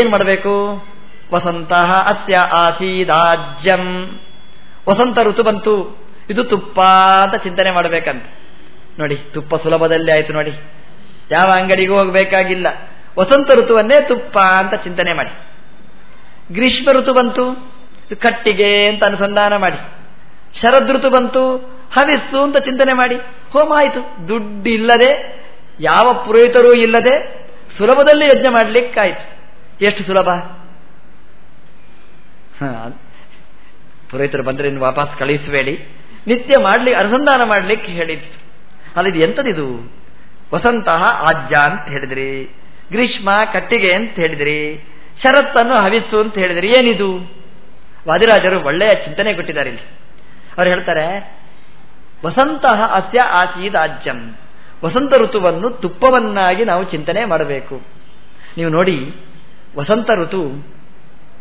ಏನ್ ಮಾಡಬೇಕು? ವಸಂತ ಅಸ್ಯ ಆಸೀದಾಜ್ಯಂ ವಸಂತ ಋತು ಬಂತು. ಇದು ತುಪ್ಪ ಅಂತ ಚಿಂತನೆ ಮಾಡಬೇಕಂತ. ನೋಡಿ, ತುಪ್ಪ ಸುಲಭದಲ್ಲಿ ಆಯ್ತು ನೋಡಿ. ಯಾವ ಅಂಗಡಿಗೂ ಹೋಗಬೇಕಾಗಿಲ್ಲ. ವಸಂತ ಋತುವನ್ನೇ ತುಪ್ಪ ಅಂತ ಚಿಂತನೆ ಮಾಡಿ. ಗ್ರೀಷ್ಮ ಋತು ಬಂತು. ಕಟ್ಟಿಗೆ ಅಂತ ಅನುಸಂಧಾನ ಮಾಡಿ. ಶರದ್ ಋತು ಬಂತು, ಹವಿಸ್ಸು ಅಂತ ಚಿಂತನೆ ಮಾಡಿ. ಹೋಮ ಆಯಿತು. ದುಡ್ಡಿಲ್ಲದೆ, ಯಾವ ಪುರೋಹಿತರೂ ಇಲ್ಲದೆ ಸುಲಭದಲ್ಲಿ ಯಜ್ಞ ಮಾಡಲಿಕ್ಕಾಯ್ತು. ಎಷ್ಟು ಸುಲಭ? ಪುರೋಹಿತರು ಬಂದರೆ ಇನ್ನು ವಾಪಸ್ ಕಳಿಸಬೇಡಿ. ನಿತ್ಯ ಮಾಡ್ಲಿ, ಅನುಸಂಧಾನ ಮಾಡ್ಲಿಕ್ಕೆ ಹೇಳಿದ್ರು. ಅಲ್ಲಿ ಎಂಥದಿದು? ವಸಂತ ಆಜ್ಯ ಅಂತ ಹೇಳಿದ್ರಿ. ಗ್ರೀಷ್ಮ ಕಟ್ಟಿಗೆ ಅಂತ ಹೇಳಿದ್ರಿ. ಶರತ್ತನ್ನು ಹವಿಸ್ಸು ಅಂತ ಹೇಳಿದ್ರಿ. ಏನಿದು? ವಾದಿರಾಜರು ಒಳ್ಳೆಯ ಚಿಂತನೆ ಕೊಟ್ಟಿದ್ದಾರೆ ಇಲ್ಲಿ. ಅವ್ರು ಹೇಳ್ತಾರೆ, ವಸಂತ ಅಸ್ಯ ಆಸೀದ್ ಆಜ್ಯಂ. ವಸಂತ ಋತುವನ್ನು ತುಪ್ಪವನ್ನಾಗಿ ನಾವು ಚಿಂತನೆ ಮಾಡಬೇಕು. ನೀವು ನೋಡಿ, ವಸಂತ ಋತು